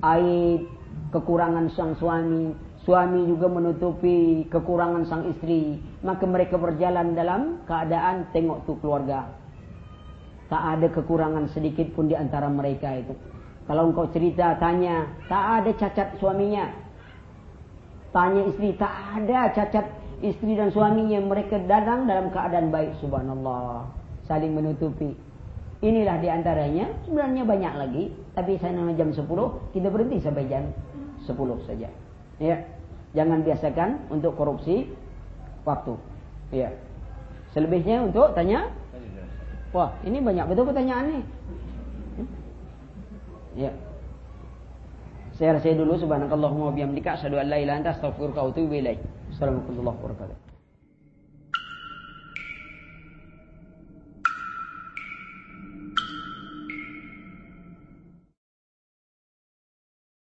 aib, kekurangan sang suami, suami juga menutupi kekurangan sang istri, maka mereka berjalan dalam keadaan tengok tuh keluarga. Tak ada kekurangan sedikit pun di antara mereka itu. Kalau engkau cerita, tanya, tak ada cacat suaminya. Tanya istri, tak ada cacat istri dan suaminya. Mereka datang dalam keadaan baik, subhanallah. Saling menutupi. Inilah di antaranya. Sebenarnya banyak lagi. Tapi saya nama jam 10, kita berhenti sampai jam 10 saja. Ya. Jangan biasakan untuk korupsi waktu. Ya. Selebihnya untuk tanya. Wah, ini banyak betul pertanyaan nih. Ya. Saya rasa dulu subhanakallahumma wa bihamdika asyhadu an la ilaha illa anta astaghfiruka wa atubu ilaik. Assalamualaikum warahmatullahi wabarakatuh.